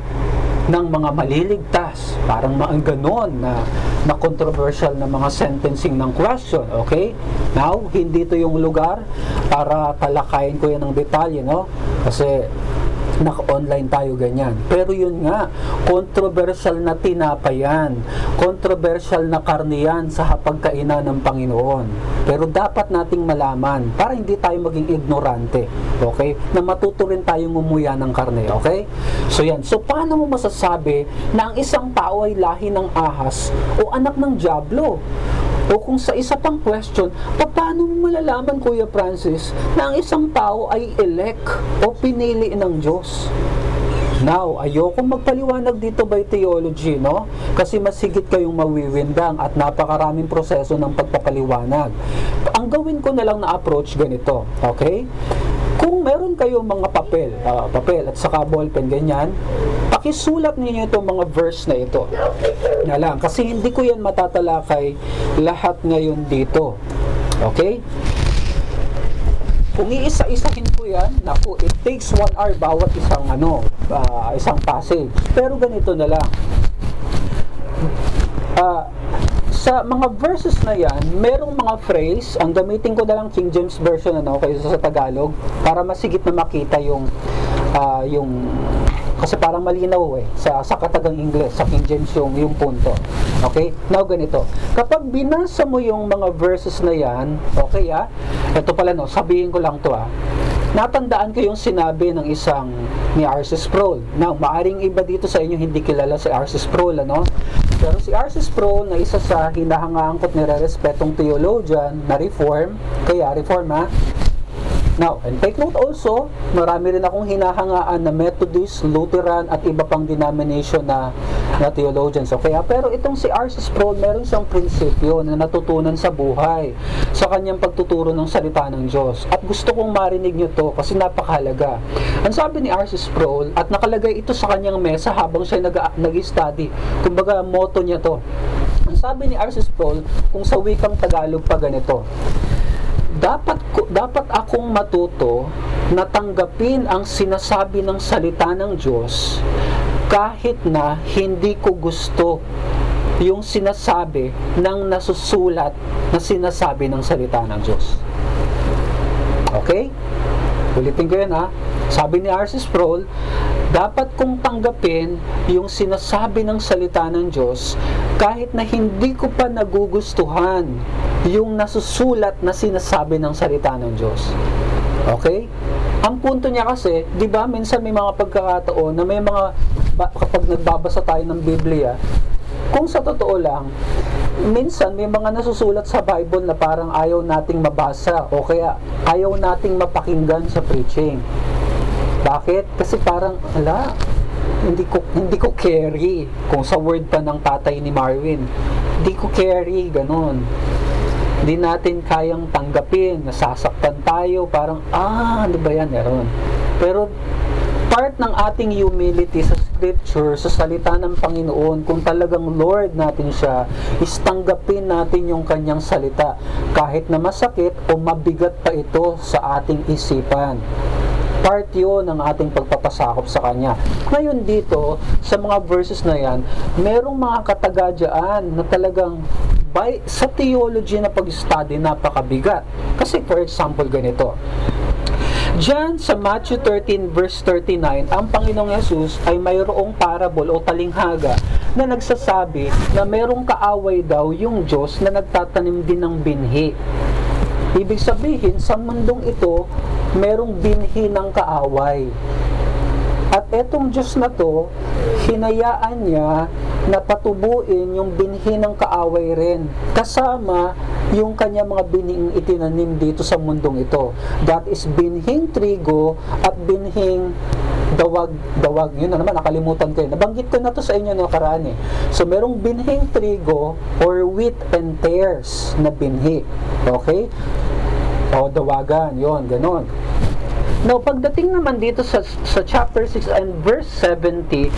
[SPEAKER 1] ng mga maliligtas. Parang mga ganon na, na controversial na mga sentencing ng question. Okay? Now, hindi to yung lugar para talakayin ko yan ng detalye, no? Kasi naka-online tayo ganyan. Pero yun nga, controversial na tinapayan, controversial na karne yan sa hapagkainan ng Panginoon. Pero dapat nating malaman para hindi tayo maging ignorante. Okay? Na matuto rin tayong umuya ng karne. Okay? So yan. So paano mo masasabi na ang isang tao ay lahi ng ahas o anak ng Diablo? O kung sa isa pang question, paano mo malalaman, Kuya Francis, na ang isang tao ay elect o pinili ng Diyos? Now, ayoko magpaliwanag dito by theology, no? Kasi masigit kayong mawiwindang at napakaraming proseso ng pagpapaliwanag. Ang gawin ko na lang na approach ganito, okay? Kung meron kayong mga papel, uh, papel at saka ballpen, ganyan, pakisulat ninyo itong mga verse na ito. Na lang, kasi hindi ko yan matatalakay lahat ngayon dito. Okay? Kung iisa-isahin ko yan, naku, it takes one hour bawat isang ano, uh, isang passage. Pero ganito na lang. Uh, sa mga verses na yan, merong mga phrase, ang gamitin ko na lang King James Version ano, kaysa sa Tagalog, para masigit na makita yung, uh, yung kasi parang malinaw eh sa, sa katagang English, sa King James yung, yung punto. Okay? Now ganito. Kapag binasa mo yung mga verses na yan, okay ah, ito pala no, sabihin ko lang to ah, natandaan ko yung sinabi ng isang ni R.C. Sproul. Now, maaring iba dito sa inyo hindi kilala si R.C. Sproul, ano? Pero si R.C. Sproul na isa sa hinahangaan ko't nire-respetong theologian na reform, kaya reform ha, Now, and take note also, marami rin akong hinahangaan na Methodist, Lutheran at iba pang denomination na, na theologians. Okay, pero itong si R.C. Sproul, meron siyang prinsipyo na natutunan sa buhay sa kanyang pagtuturo ng salita ng Diyos. At gusto kong marinig nyo to kasi napakahalaga. Ang sabi ni R.C. Sproul, at nakalagay ito sa kanyang mesa habang siya nag-study. Kumbaga, motto niya to. Ang sabi ni R.C. Sproul, kung sa wikang Tagalog pa ganito, dapat dapat akong matuto na tanggapin ang sinasabi ng salita ng Diyos kahit na hindi ko gusto yung sinasabi ng nasusulat na sinasabi ng salita ng Diyos. Okay? Ulitin ko yan ha. Sabi ni R.C. Sproul, dapat kong tanggapin yung sinasabi ng salita ng Diyos kahit na hindi ko pa nagugustuhan yung nasusulat na sinasabi ng salita ng Diyos. Okay? Ang punto niya kasi, 'di ba, minsan may mga pagkakataon na may mga kapag nagbabasa tayo ng Biblia, kung sa totoo lang, minsan may mga nasusulat sa Bible na parang ayaw nating mabasa o kaya ayaw nating mapakinggan sa preaching. Bakit? Kasi parang, ala, hindi ko hindi ko carry kung sa word pa ng tatay ni Marvin. Hindi ko carry ganun hindi natin kayang tanggapin, nasasaktan tayo, parang, ah, ano ba yan, meron. Pero, part ng ating humility sa scripture, sa salita ng Panginoon, kung talagang Lord natin siya, is tanggapin natin yung kanyang salita, kahit na masakit o mabigat pa ito sa ating isipan. Part yun ng ating pagpapasakop sa Kanya. Ngayon dito, sa mga verses na yan, merong mga katagadyaan na talagang by, sa theology na pag-study, napakabigat. Kasi for example, ganito. Diyan sa Matthew 13 verse 39, ang Panginoong Yesus ay mayroong parable o talinghaga na nagsasabi na merong kaaway daw yung Diyos na nagtatanim din ng binhi. Ibig sabihin, sa mundong ito, merong binhi ng kaaway. At etong Diyos na to, hinayaan niya na patubuin yung binhi ng kaaway rin. Kasama yung kanya mga binhing itinanim dito sa mundong ito. That is binhing trigo at binhing dawag, dawag, yun na naman, nakalimutan ko yun. Nabanggit ko na to sa inyo no karaan eh. So, merong binhing trigo or wheat and tares na binhi. Okay? O, dawagan, yon ganon. Now, pagdating naman dito sa, sa chapter 6 and verse 70,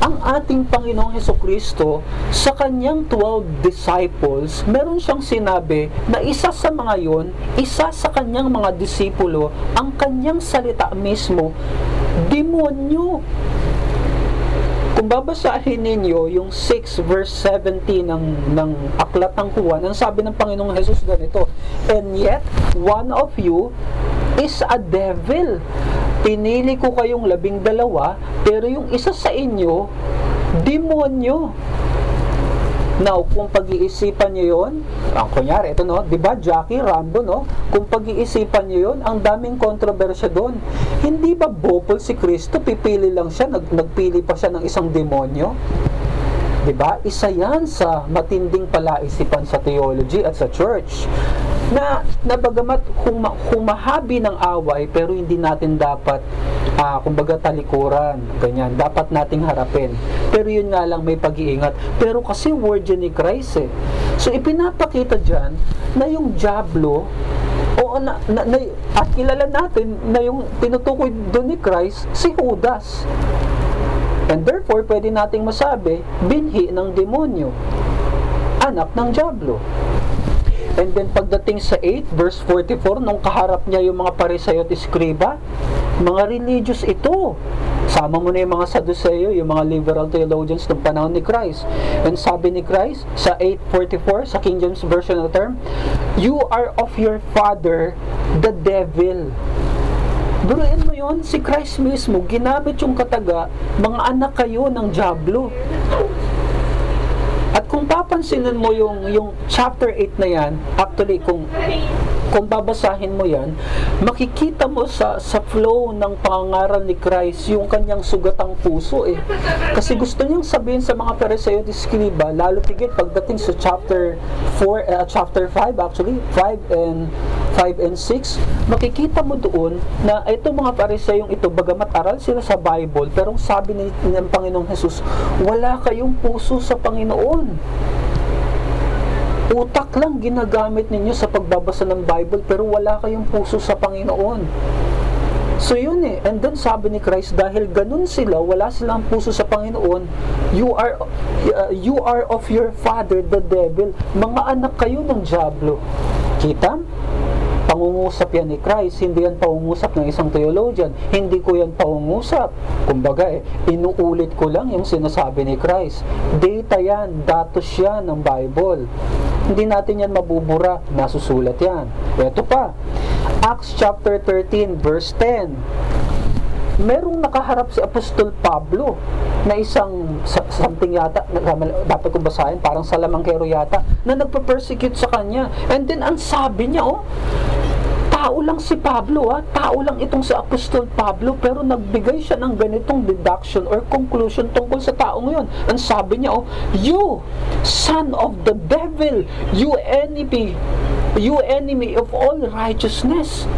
[SPEAKER 1] ang ating Panginoong Heso Kristo sa kanyang 12 disciples, meron siyang sinabi na isa sa mga yon, isa sa kanyang mga disipulo, ang kanyang salita mismo, demonyo. Kung babasahin ninyo yung 6 verse 17 ng, ng aklat ng Juan, ang sabi ng Panginoong Jesus ganito, And yet, one of you is a devil. Pinili ko kayong labing dalawa, pero yung isa sa inyo, demonyo. Now, kung pag-iisipan nyo yun, ang kunyari, ito no, di ba, Jackie, Rambo, no? Kung pag-iisipan nyo yun, ang daming kontrobersya doon. Hindi ba bopol si Kristo, pipili lang siya, nag, nagpili pa siya ng isang demonyo? 'di ba? Isa 'yan sa matinding palaisipan sa theology at sa church. Na nabagamat huma, humahabi ng away pero hindi natin dapat uh, kumbaga talikuran, ganyan. Dapat nating harapin. Pero yun nga lang may pag-iingat. Pero kasi word yun ni Christ eh. So ipinapakita diyan na yung Diablo o na, na, na, at kilala natin na yung tinutukoy doon ni Christ si Judas. And therefore, pwede nating masabi, binhi ng demonyo, anak ng Diablo. And then pagdating sa 8 verse 44, nung kaharap niya yung mga parisayo at iskriba, mga religious ito. Sama mo na yung mga Sadduceo, yung mga liberal theologians ng panahon ni Christ. And sabi ni Christ sa 8.44, sa King James Version the term, You are of your father, the devil Biruin mo yon si Christ mismo, ginamit yung kataga, mga anak kayo ng Diablo. At kung papansinin mo yung, yung chapter 8 na yan, actually, kung kung babasahin mo yan, makikita mo sa, sa flow ng pangangaral ni Christ yung kanyang sugatang puso eh. Kasi gusto niyang sabihin sa mga Pariseo at Iskriba, lalo tigit pagdating sa chapter 4, uh, chapter 5 actually, 5 and 5 and 6, makikita mo doon na ito mga Pariseyong ito, bagamat aral sila sa Bible, pero sabi ni, ng Panginoong Jesus, wala kayong puso sa Panginoon. Utak lang ginagamit ninyo sa pagbabasa ng Bible pero wala kayong puso sa Panginoon. So yun eh. And then sabi ni Christ, dahil ganun sila, wala silang puso sa Panginoon, you are uh, you are of your father, the devil. Mga anak kayo ng Diablo. Kita? Pangungusap yan ni Christ, hindi yan pangungusap ng isang theologian. Hindi ko yan pangungusap. Kumbaga eh, inuulit ko lang yung sinasabi ni Christ. Data yan, datos yan ng Bible. Hindi natin yan mabubura, nasusulat yan. Ito pa, Acts chapter 13 verse 10 merong nakaharap si Apostol Pablo na isang something yata, dapat kong basahin, parang salamangkero yata, na nagpa-persecute sa kanya. And then, ang sabi niya, oh, tao lang si Pablo ha, tao lang itong si Apostol Pablo pero nagbigay siya ng ganitong deduction or conclusion tungkol sa taong ngayon. Ang sabi niya, oh, you, son of the devil, you enemy, you enemy of all righteousness.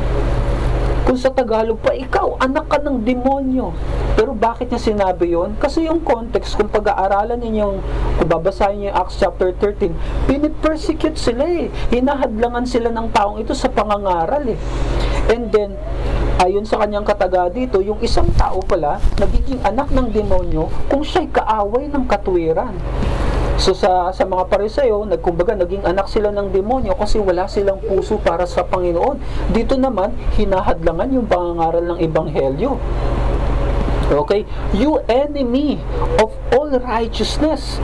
[SPEAKER 1] Kung sa Tagalog pa, ikaw, anak ka ng demonyo. Pero bakit niya sinabi yon? Kasi yung context, kung pag-aaralan ninyong, kung babasahin niyo yung Acts chapter 13, pinipersecute sila eh. Hinahadlangan sila ng taong ito sa pangangaral eh. And then, ayon sa kanyang kataga dito, yung isang tao pala, nagiging anak ng demonyo kung siya'y kaaway ng katwiran. So sa, sa mga parisayo, nagkumbaga naging anak sila ng demonyo kasi wala silang puso para sa Panginoon. Dito naman, hinahadlangan yung pangangaral ng Ebanghelyo. Okay? You enemy of all righteousness.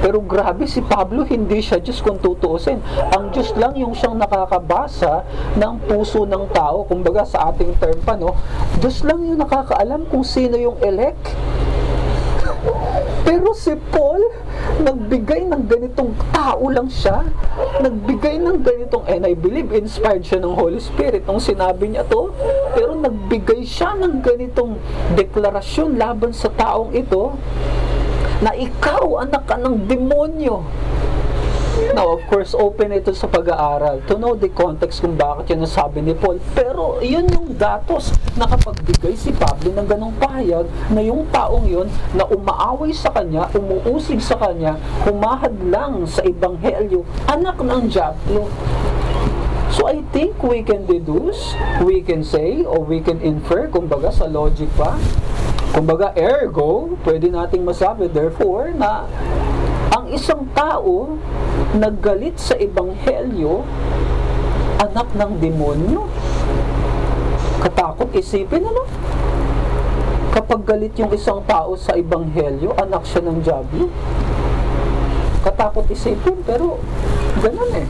[SPEAKER 1] Pero grabe si Pablo, hindi siya Diyos kung tutuusin. Ang Diyos lang yung siyang nakakabasa ng puso ng tao. Kumbaga sa ating term pa, no? Diyos lang yung nakakaalam kung sino yung elect. Pero si Paul, nagbigay ng ganitong tao lang siya. Nagbigay ng ganitong, and I believe inspired siya ng Holy Spirit nung sinabi niya to. Pero nagbigay siya ng ganitong deklarasyon laban sa taong ito na ikaw anak ka ng demonyo. Now, of course, open ito sa pag-aaral to know the context kung bakit yun nasabi ni Paul. Pero, yun yung datos na kapagbigay si Pablo ng ganong pahayag na yung taong yun na umaaway sa kanya, umuusig sa kanya, humahad lang sa ebanghelyo, anak ng Diablo. So I think we can deduce, we can say, or we can infer, kumbaga sa logic pa, kumbaga ergo, pwede nating masabi, therefore, na ang isang tao naggalit sa ebanghelyo, anak ng demonyo. Katakot isipin, ano? Kapag galit yung isang tao sa ebanghelyo, anak siya ng Diablo. Katakot isipin, pero ganun eh.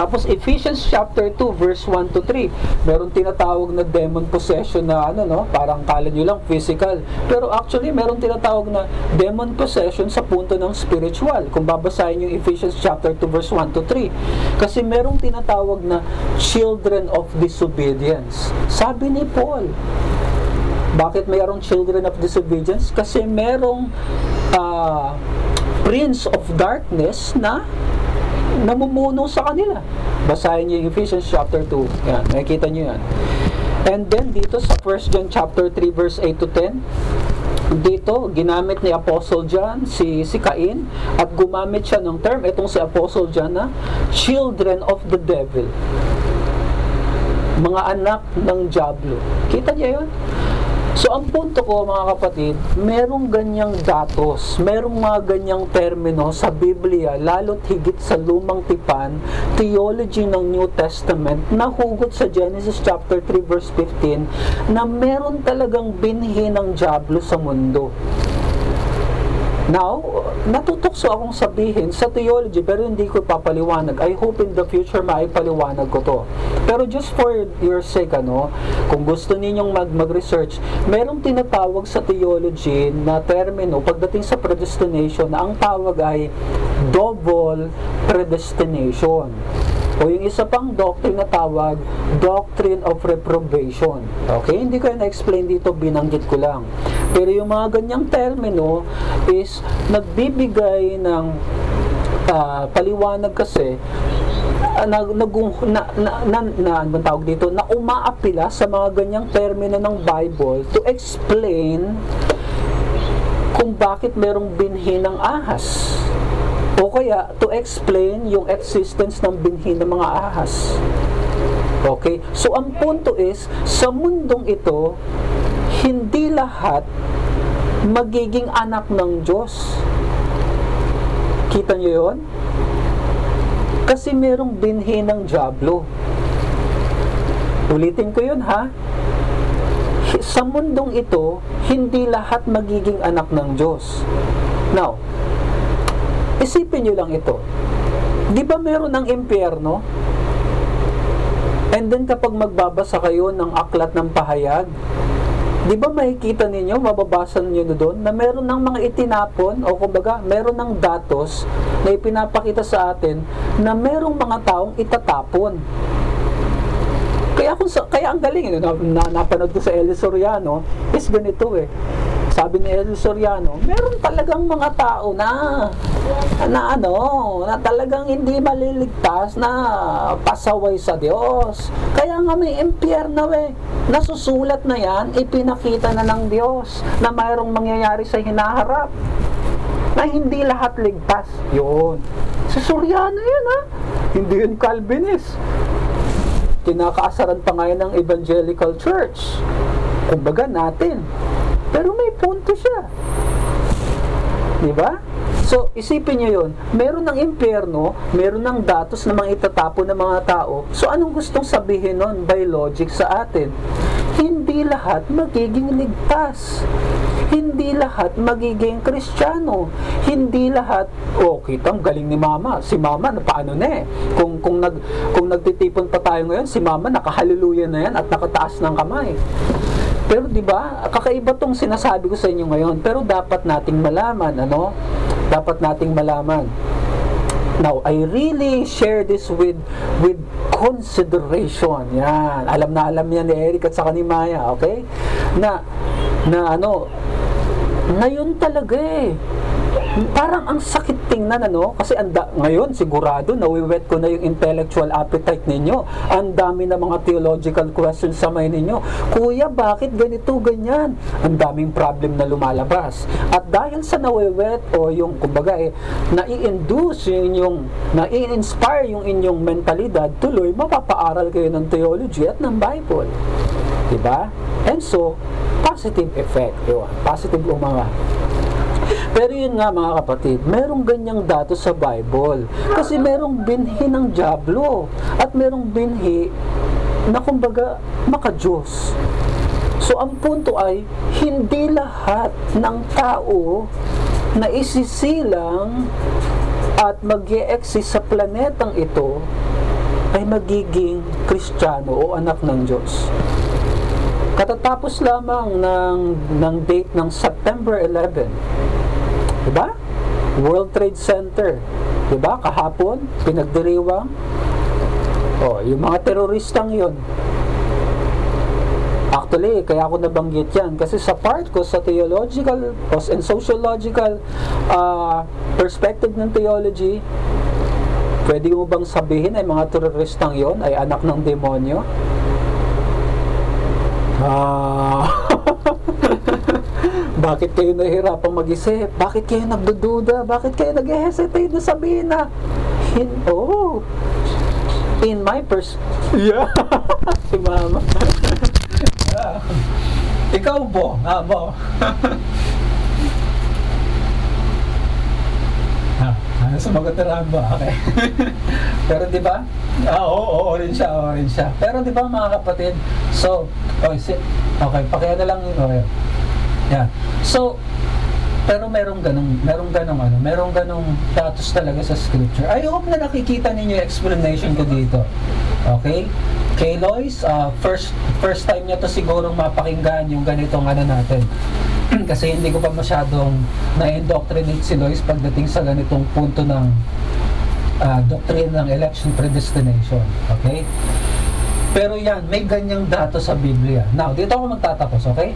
[SPEAKER 1] Tapos Ephesians chapter 2 verse 1 to 3. Meron tinatawag na demon possession na ano no, parang kala niyo lang physical. Pero actually meron tinatawag na demon possession sa punto ng spiritual. Kung babasahin yung Ephesians chapter 2 verse 1 to 3. Kasi merong tinatawag na children of disobedience. Sabi ni Paul, bakit mayroong children of disobedience? Kasi merong uh, prince of darkness na namumuno sa kanila. Basahin niyo yung Ephesians chapter 2. Yan, nakikita niyo yan. And then dito sa 1 John chapter 3 verse 8 to 10, dito ginamit ni Apostle John si si Cain at gumamit siya ng term itong si Apostle John na children of the devil. Mga anak ng Diablo. Kita niyo 'yon? So, ang punto ko mga kapatid, merong ganyang datos, merong mga ganyang termino sa Biblia, lalo't higit sa lumang tipan, theology ng New Testament, na hugot sa Genesis chapter 3 verse 15, na meron talagang binhi ng Diablo sa mundo. Now, natutokso akong sabihin sa theology pero hindi ko papaliwanag. I hope in the future maipaliwanag ko to. Pero just for your sake, ano, kung gusto ninyong mag mag-research, merong tinatawag sa theology na termino pagdating sa predestination na ang tawag ay double predestination. O yung isa pang doctrine na tawag, doctrine of reprobation. Okay, hindi ko na-explain dito, binanggit ko lang. Pero yung mga ganyang termino is nagbibigay ng uh, paliwanag kasi uh, na, ano dito, na umaapila sa mga ganyang termino ng Bible to explain kung bakit merong binhi ng ahas. O kaya, to explain yung existence ng binhi ng mga ahas. Okay? So, ang punto is, sa mundong ito, hindi lahat magiging anak ng Diyos. Kita niyo yon? Kasi merong binhi ng Diablo. Ulitin ko yun ha. Sa mundong ito, hindi lahat magiging anak ng Diyos. Now, Isipin nyo lang ito. Di ba meron ng impyerno? And then kapag magbabasa kayo ng aklat ng pahayag, di ba makikita ninyo, mababasa ninyo doon, na meron ng mga itinapon, o kumbaga, meron ng datos na ipinapakita sa atin na merong mga taong itatapon. Kaya, kung sa, kaya ang galing, na, na, napanood ko sa Eli Soriano, is ganito eh sabi ni El Soriano, meron talagang mga tao na na ano, na talagang hindi maliligtas na pasaway sa Diyos. Kaya nga may impyerno eh. Nasusulat na yan, ipinakita na ng Diyos na mayroong mangyayari sa hinaharap. Na hindi lahat ligtas. Yun. Si Soriano yun ha. Hindi yun Calvinist. Kinakaasaran pa ngayon ng Evangelical Church. Kumbaga natin pero may punto siya. Di ba? So, isipin niyo yun. Meron ng impyerno, meron ng datos na mga itatapon ng mga tao. So, anong gustong sabihin nun by logic sa atin? Hindi lahat magiging ligtas. Hindi lahat magiging kristyano. Hindi lahat, oh, kitang galing ni mama. Si mama, na paano na eh. Kung, kung, nag, kung nagtitipon pa tayo ngayon, si mama nakahaliluya na yan at nakataas ng kamay. Pero 'di ba, kakaiba tong sinasabi ko sa inyo ngayon, pero dapat nating malaman ano dapat nating malaman. Now, I really share this with with consideration. Yan. Alam na alam yan ni Eric at saka ni Maya, okay? Na na ano, ngayon talaga eh parang ang sakit tingnan ano? Kasi anda, ngayon sigurado nawiwet ko na yung intellectual appetite ninyo. Ang dami na mga theological questions sa may ninyo. Kuya bakit ganito ganyan? Ang daming problem na lumalabas. At dahil sa nawiwet o yung kumbaga eh nai-induce yung inyong nai-inspire yung inyong mentalidad tuloy mapapaaral kayo ng theology at ng Bible. Diba? And so positive effect. Yun positive umanga pero yun nga mga kapatid, merong ganyang dato sa Bible. Kasi merong binhi ng Diablo at merong binhi na kumbaga makajos. So ang punto ay, hindi lahat ng tao na isisilang at mag exist sa planetang ito ay magiging kristyano o anak ng Diyos. Katatapos lamang ng, ng date ng September 11, Diba? World Trade Center. Diba? Kahapon, pinagdiriwang. Oh, yung mga teroristang yon. Actually, kaya ako nabanggit yan kasi sa part ko sa theological and sociological uh, perspective ng theology, pwede mo bang sabihin ay mga teroristang yon ay anak ng demonyo? Ah, [laughs] Bakit kayo nahihirapang mag-isip? Bakit kayo nagdududa? Bakit kayo nag-hesitate na sabihin na, hin oh, in my pers... Yeah. [laughs] si mama. yeah. [laughs] Ikaw po, ah, ano [laughs] sumagot na ba? Okay. Pero di ba? Ah, oo, oo, oo rin siya, oo rin siya. Pero di ba mga kapatid, so, si, okay, pakiya na lang, okay. Yeah. So, pero merong ganong, merong ganong ano, merong ganong datos talaga sa scripture. I hope na nakikita ninyo yung explanation ko dito. Okay? Kay Lois, uh, first first time niya to sigurong mapakinggan yung ganitong ano natin. [clears throat] Kasi hindi ko pa masyadong na-indoctrinate si Lois pagdating sa ganitong punto ng uh, doctrine ng election predestination. Okay? Pero yan, may ganyang dato sa Biblia. Now, dito ako magtatapos, okay?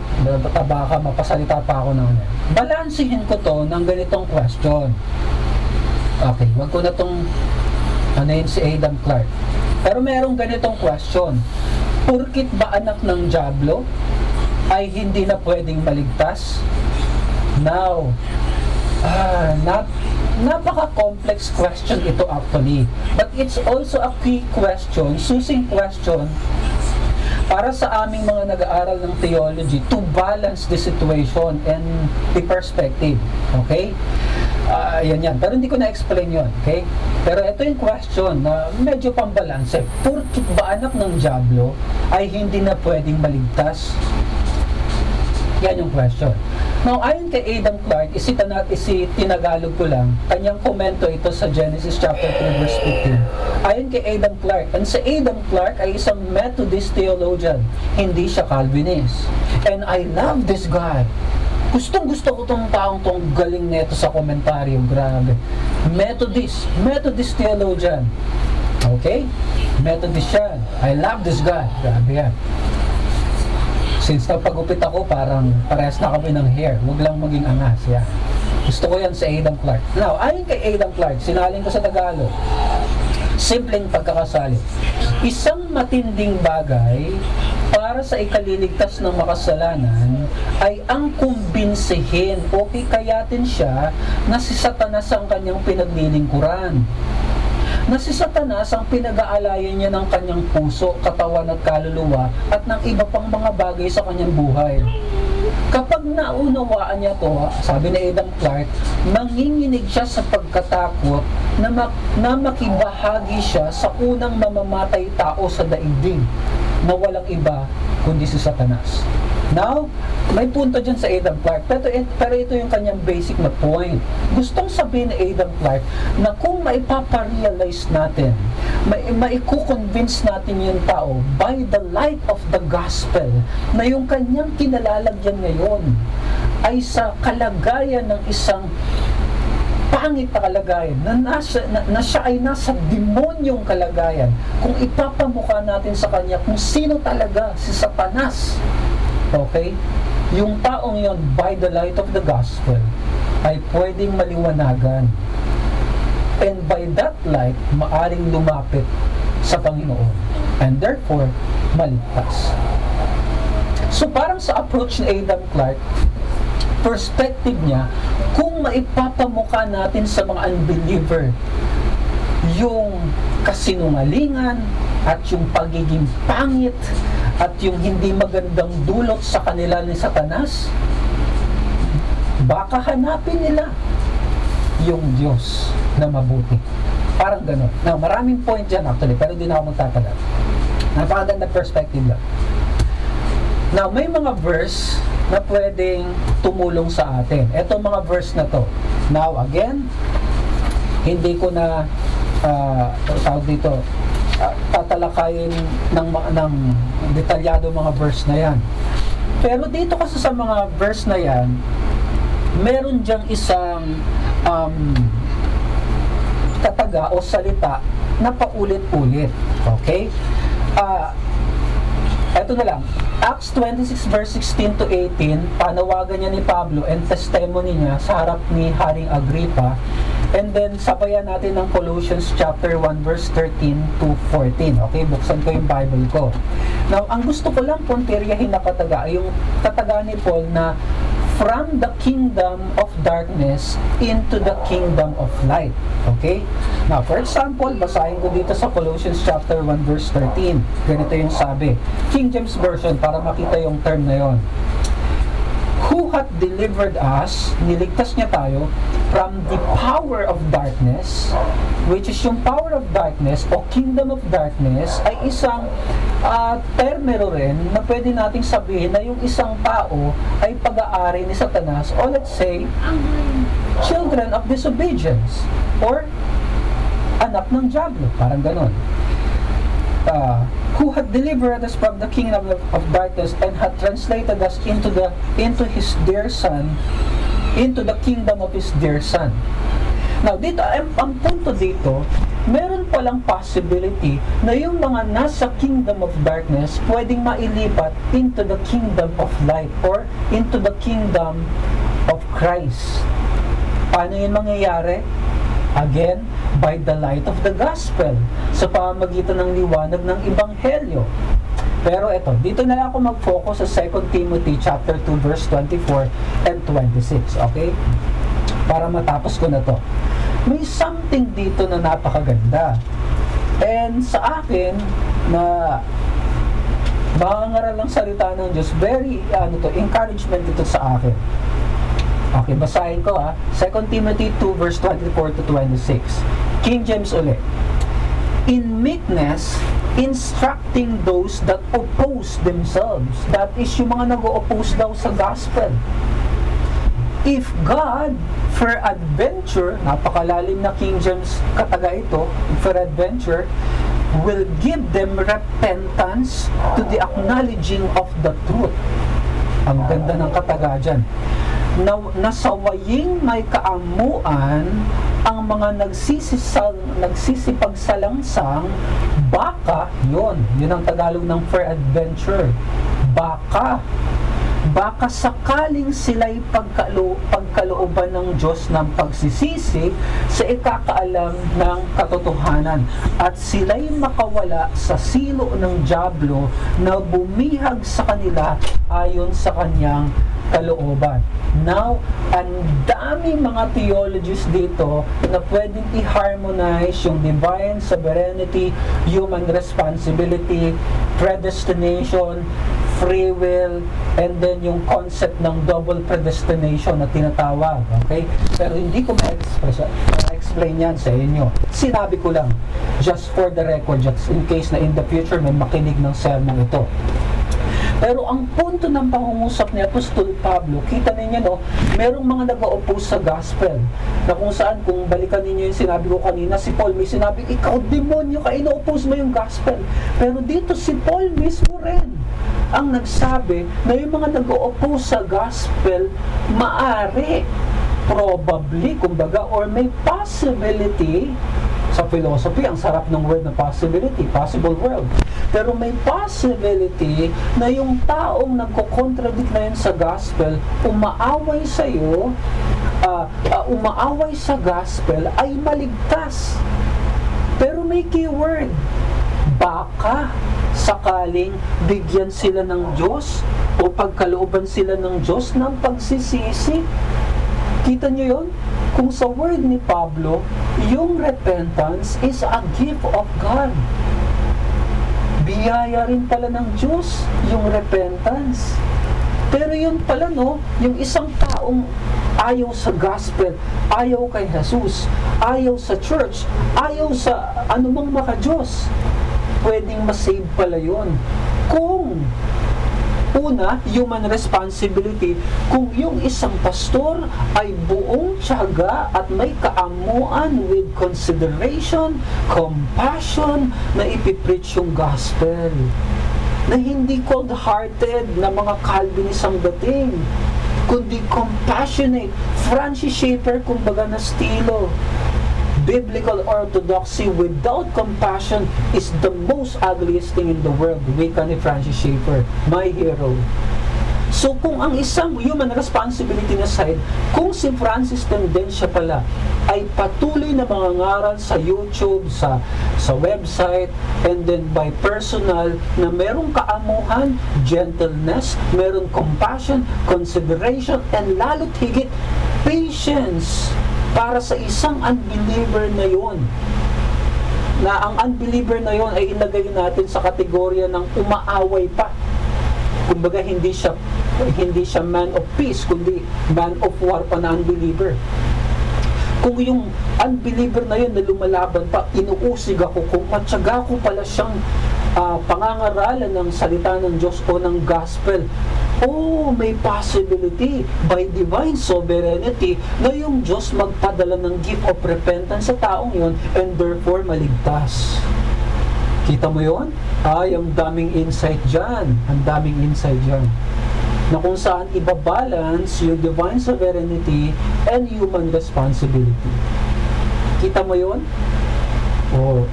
[SPEAKER 1] Baka mapasalita pa ako ng ano. Balansihin ko to ng ganitong question. Okay, wag ko na tong ano yun si Adam Clark. Pero merong ganitong question. Purkit ba anak ng Diablo ay hindi na pwedeng maligtas? Now, ah, not napaka-complex question ito actually. But it's also a key question, susing question para sa aming mga nag-aaral ng theology to balance the situation and the perspective. Okay? Uh, yan yan. Pero hindi ko na-explain yon Okay? Pero ito yung question na medyo pambalanse. Porkit ba anak ng Diablo ay hindi na pwedeng maligtas? Yan yung question. Now, ayon kay Adam Clark, nat isi tinagalog ko lang, kanyang komento ito sa Genesis chapter 3 verse 15. Ayon kay Adam Clark, and sa Adam Clark ay isang Methodist theologian, hindi siya Calvinist. And I love this guy. Gustong gusto ko tong taong tong galing neto sa komentaryo, grabe. Methodist, Methodist theologian. Okay? Methodist siya. I love this guy. Grabe yan since napagupit ako, parang parehas na kami ng hair. Huwag lang maging angas. Yan. Gusto ko yan sa Adam Clark. Now, ayon kay Adam Clark, sinaling ko sa Tagalog, simpleng pagkakasali. Isang matinding bagay para sa ikaliligtas ng makasalanan ay ang kumbinsihin o hikayatin siya na si Satanas ang kanyang pinaglilingkuran na si Satanas ang pinag-aalayan niya ng kanyang puso, katawan at kaluluwa at ng iba pang mga bagay sa kanyang buhay. Kapag naunawaan niya to, sabi ni Adam Clark, manginginig siya sa pagkatakot na, mak na makibahagi siya sa unang mamamatay tao sa daigdig na walang iba kundi si Satanas. Now, may punto dyan sa Adam Clark, pero, pero ito yung kanyang basic na point. Gustong sabihin ni Adam Clark na kung maipaparealize natin, may, maikukonvince natin yung tao by the light of the gospel na yung kanyang kinalalagyan ngayon ay sa kalagayan ng isang
[SPEAKER 2] pangit na kalagayan, na, nasa, na, na siya ay nasa demonyong kalagayan, kung ipapamukha natin sa kanya kung sino talaga si Satanas, okay, yung taong yon by the light of the gospel, ay pwedeng maliwanagan. And by that light, maaring lumapit sa Panginoon. And therefore, maligtas. So parang sa approach ni Adam Clark, perspective niya, kung maipapamukha natin sa mga unbeliever yung kasinungalingan at yung pagiging pangit at yung hindi magandang dulot sa kanila ni Satanas, baka hanapin nila yung Diyos na mabuti. Parang gano'n. Now, maraming point dyan actually, pero hindi na ako magtatagal. Napakaganda perspective lang. Now, may mga verse na pwedeng tumulong sa atin. Ito mga verse na to. Now, again, hindi ko na uh, tawag dito, tatalakayin ng, ng detalyado mga verse na yan. Pero dito kasi sa mga verse na yan, meron diyang isang um, kataga o salita na paulit-ulit. Okay? Uh, eto na lang. Acts 26 verse 16 to 18, panawagan niya ni Pablo and testimony niya sa harap ni Haring Agrippa. And then, sabayan natin ng Colossians chapter 1 verse 13 to 14. Okay, buksan ko yung Bible ko. Now, ang gusto ko lang puntiryahin na kataga yung kataga ni Paul na from the kingdom of darkness into the kingdom of light. Okay? Now, for example, basahin ko dito sa Colossians chapter 1 verse 13. Ganito yung sabi. King James Version para makita yung term na yon hath delivered us, niligtas niya tayo, from the power of darkness, which is yung power of darkness o kingdom of darkness ay isang uh, termero rin na pwede nating sabihin na yung isang tao ay pag-aari ni Satanas o let's say, children of disobedience or anak ng Diablo, parang ganon uh, who had delivered us from the kingdom of, of darkness and had translated us into the into his dear son into the kingdom of his dear son. Now dito ang, ang punto dito meron palang possibility na yung mga nasa kingdom of darkness pwedeng mailipat into the kingdom of light or into the kingdom of Christ. Paano yun mangyayari Again, by the light of the gospel, sa pamamagitan ng liwanag ng Ibanghelyo. Pero ito, dito na lang ako mag-focus sa 2 Timothy chapter 2 verse 24 and 26, okay? Para matapos ko na to. May something dito na napakaganda. And sa akin, na makangaral ng salita ng Diyos, very, ano to, encouragement dito sa akin. Okay, basahin ko ha. 2 Timothy 2 verse 24 to 26. King James ulit. In meekness, instructing those that oppose themselves. That is yung mga nag-oppose daw sa gospel. If God, for adventure, napakalalim na King James kataga ito, for adventure, will give them repentance to the acknowledging of the truth. Ang ganda ng kataga dyan na, nasawaying may kaamuan ang mga nagsisisang, nagsisipagsalangsang baka, yon yun ang Tagalog ng for adventure. Baka, baka sakaling sila'y pagkalo, pagkalooban ng Diyos ng pagsisisi sa ikakaalam ng katotohanan at sila'y makawala sa silo ng Diablo na bumihag sa kanila ayon sa kanyang kalooban. Now, ang daming mga theologies dito na pwedeng i-harmonize yung divine sovereignty, human responsibility, predestination, free will, and then yung concept ng double predestination na tinatawag. Okay? Pero hindi ko ma-express, ma-explain yan sa inyo. Sinabi ko lang, just for the record, just in case na in the future may makinig ng sermon ito. Pero ang punto ng pangungusap ni Apostol Pablo, kita ninyo no, merong mga nag-oppose sa gospel. Na kung saan, kung balikan ninyo yung sinabi ko kanina, si Paul may sinabi, ikaw demonyo ka, ino-oppose mo yung gospel. Pero dito si Paul mismo rin ang nagsabi na yung mga nag-oppose sa gospel, maari probably, kumbaga, or may possibility sa philosophy, ang sarap ng word na possibility, possible world. Pero may possibility na yung taong nagko-contradict na yun sa gospel, umaaway sa iyo, uh, uh, umaaway sa gospel, ay maligtas. Pero may keyword, baka sakaling bigyan sila ng Diyos o pagkalooban sila ng Diyos ng pagsisisi. Kita nyo yon? Kung sa word ni Pablo, yung repentance is a gift of God. Biyaya rin pala ng Diyos yung repentance. Pero yun pala no, yung isang taong ayaw sa gospel, ayaw kay Jesus, ayaw sa church, ayaw sa anumang maka-Diyos, pwedeng masave pala yun. Kung Una, human responsibility. Kung yung isang pastor ay buong tiyaga at may kaamuan with consideration, compassion, na ipipreach yung gospel. Na hindi cold-hearted na mga Calvinist ang dating kundi compassionate. Francis Schaeffer, kumbaga na stilo biblical orthodoxy without compassion is the most ugliest thing in the world. Wika ni Francis Schaeffer, my hero. So kung ang isang human responsibility na side, kung si Francis Tendencia pala ay patuloy na mga ngaral sa YouTube, sa sa website, and then by personal na merong kaamuhan, gentleness, merong compassion, consideration, and lalo't higit patience para sa isang unbeliever na yon na ang unbeliever na yon ay ilagay natin sa kategorya ng umaaway pa. Kumbaga hindi siya hindi siya man of peace kundi man of war pa na unbeliever. Kung yung unbeliever na yun na lumalaban pa, inuusig ako, kung matyaga ko pala siyang uh, pangangaralan ng salita ng Diyos o ng gospel, oh, may possibility by divine sovereignty na yung Diyos magpadala ng gift of repentance sa taong yon and therefore maligtas. Kita mo yon? Ay, ang daming insight dyan. Ang daming insight dyan na kung saan ibabalance yung divine sovereignty and human responsibility. Kita mo yon? Oh,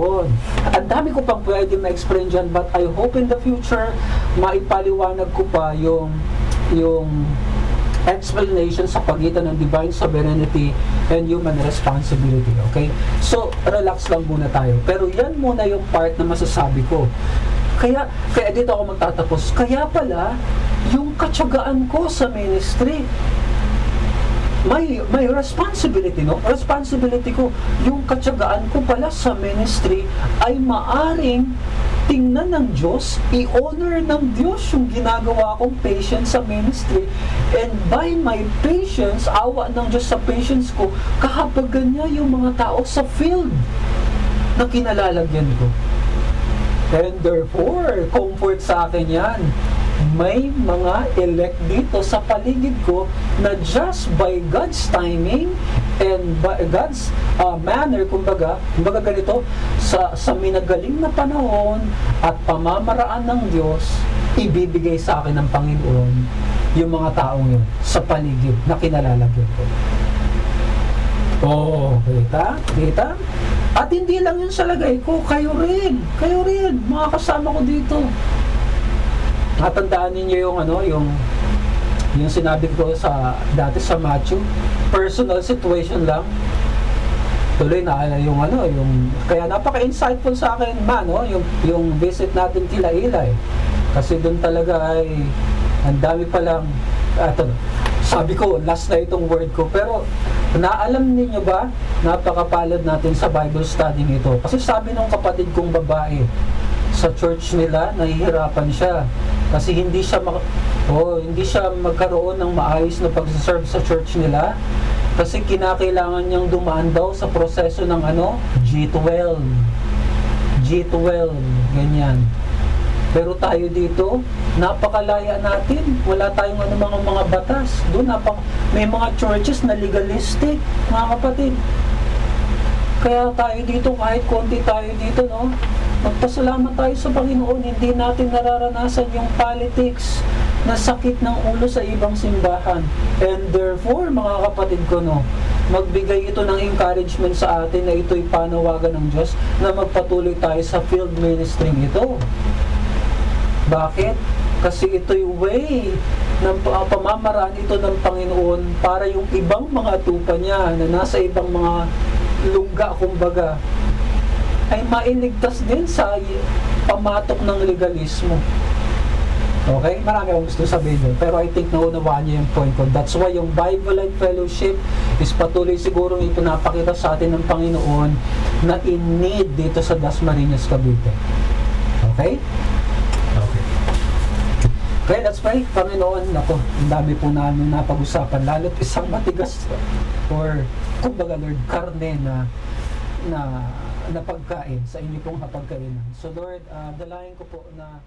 [SPEAKER 2] ayun. Ang dami ko pang pwede ma-explain dyan, but I hope in the future, maipaliwanag ko pa yung yung explanation sa pagitan ng divine sovereignty and human responsibility. Okay? So, relax lang muna tayo. Pero yan muna yung part na masasabi ko. Kaya, kaya dito ako magtatapos. Kaya pala, yung katsagaan ko sa ministry, may, may responsibility, no? Responsibility ko, yung katsagaan ko pala sa ministry ay maaring tingnan ng Diyos, i-honor ng Diyos yung ginagawa kong patience sa ministry. And by my patience, awa ng Diyos sa patience ko, kahabagan niya yung mga tao sa field na kinalalagyan ko. And therefore, comfort sa akin yan. May mga elect dito sa paligid ko na just by God's timing and by God's uh, manner, kumbaga, kumbaga ganito, sa, sa minagaling na panahon at pamamaraan ng Diyos, ibibigay sa akin ng Panginoon yung mga taong yun sa paligid na kinalalagyan ko. Oo, oh, kita? Kita? At hindi lang yun sa lagay ko, kayo rin. Kayo rin, mga kasama ko dito. Natandaan ninyo yung ano, yung yung sinabi ko sa dati sa Matthew, personal situation lang. Tuloy na yung ano, yung kaya napaka-insightful sa akin man, no, yung yung visit natin kila Ilay. Kasi doon talaga ay ang dami pa lang eto, sabi ko, last na itong word ko. Pero, naalam niyo ba, napakapalad natin sa Bible study nito. Kasi sabi ng kapatid kong babae, sa church nila, nahihirapan siya. Kasi hindi siya mag oh, hindi siya magkaroon ng maayos na pagsaserve sa church nila. Kasi kinakailangan niyang dumaan daw sa proseso ng ano, G12. G12, ganyan. Pero tayo dito, napakalaya natin. Wala tayong ano mga mga batas. Doon napak may mga churches na legalistic, mga kapatid. Kaya tayo dito, kahit konti tayo dito, no? Magpasalamat tayo sa Panginoon, hindi natin nararanasan yung politics, na sakit ng ulo sa ibang simbahan. And therefore, mga kapatid ko, no, magbigay ito ng encouragement sa atin na ito'y panawagan ng Diyos na magpatuloy tayo sa field ministry ito. Bakit? Kasi ito'y way ng pa- pamamaraan ito ng Panginoon para yung ibang mga tupa niya na nasa ibang mga lungga, kumbaga, ay mainigtas din sa pamatok ng legalismo. Okay? Marami akong gusto sabihin doon. Pero I think naunawaan niyo yung point ko. That's why yung Bible Life Fellowship is patuloy siguro ipinapakita sa atin ng Panginoon na in need dito sa Dasmariñas, Cavite. Okay? Okay. Okay, let's pray. Panginoon, ako, ang dami po namin napag-usapan. Lalo't isang matigas or kumbaga Lord, karne na na na pagkain sa inyo pong hapagkainan. So Lord, uh, dalayan ko po na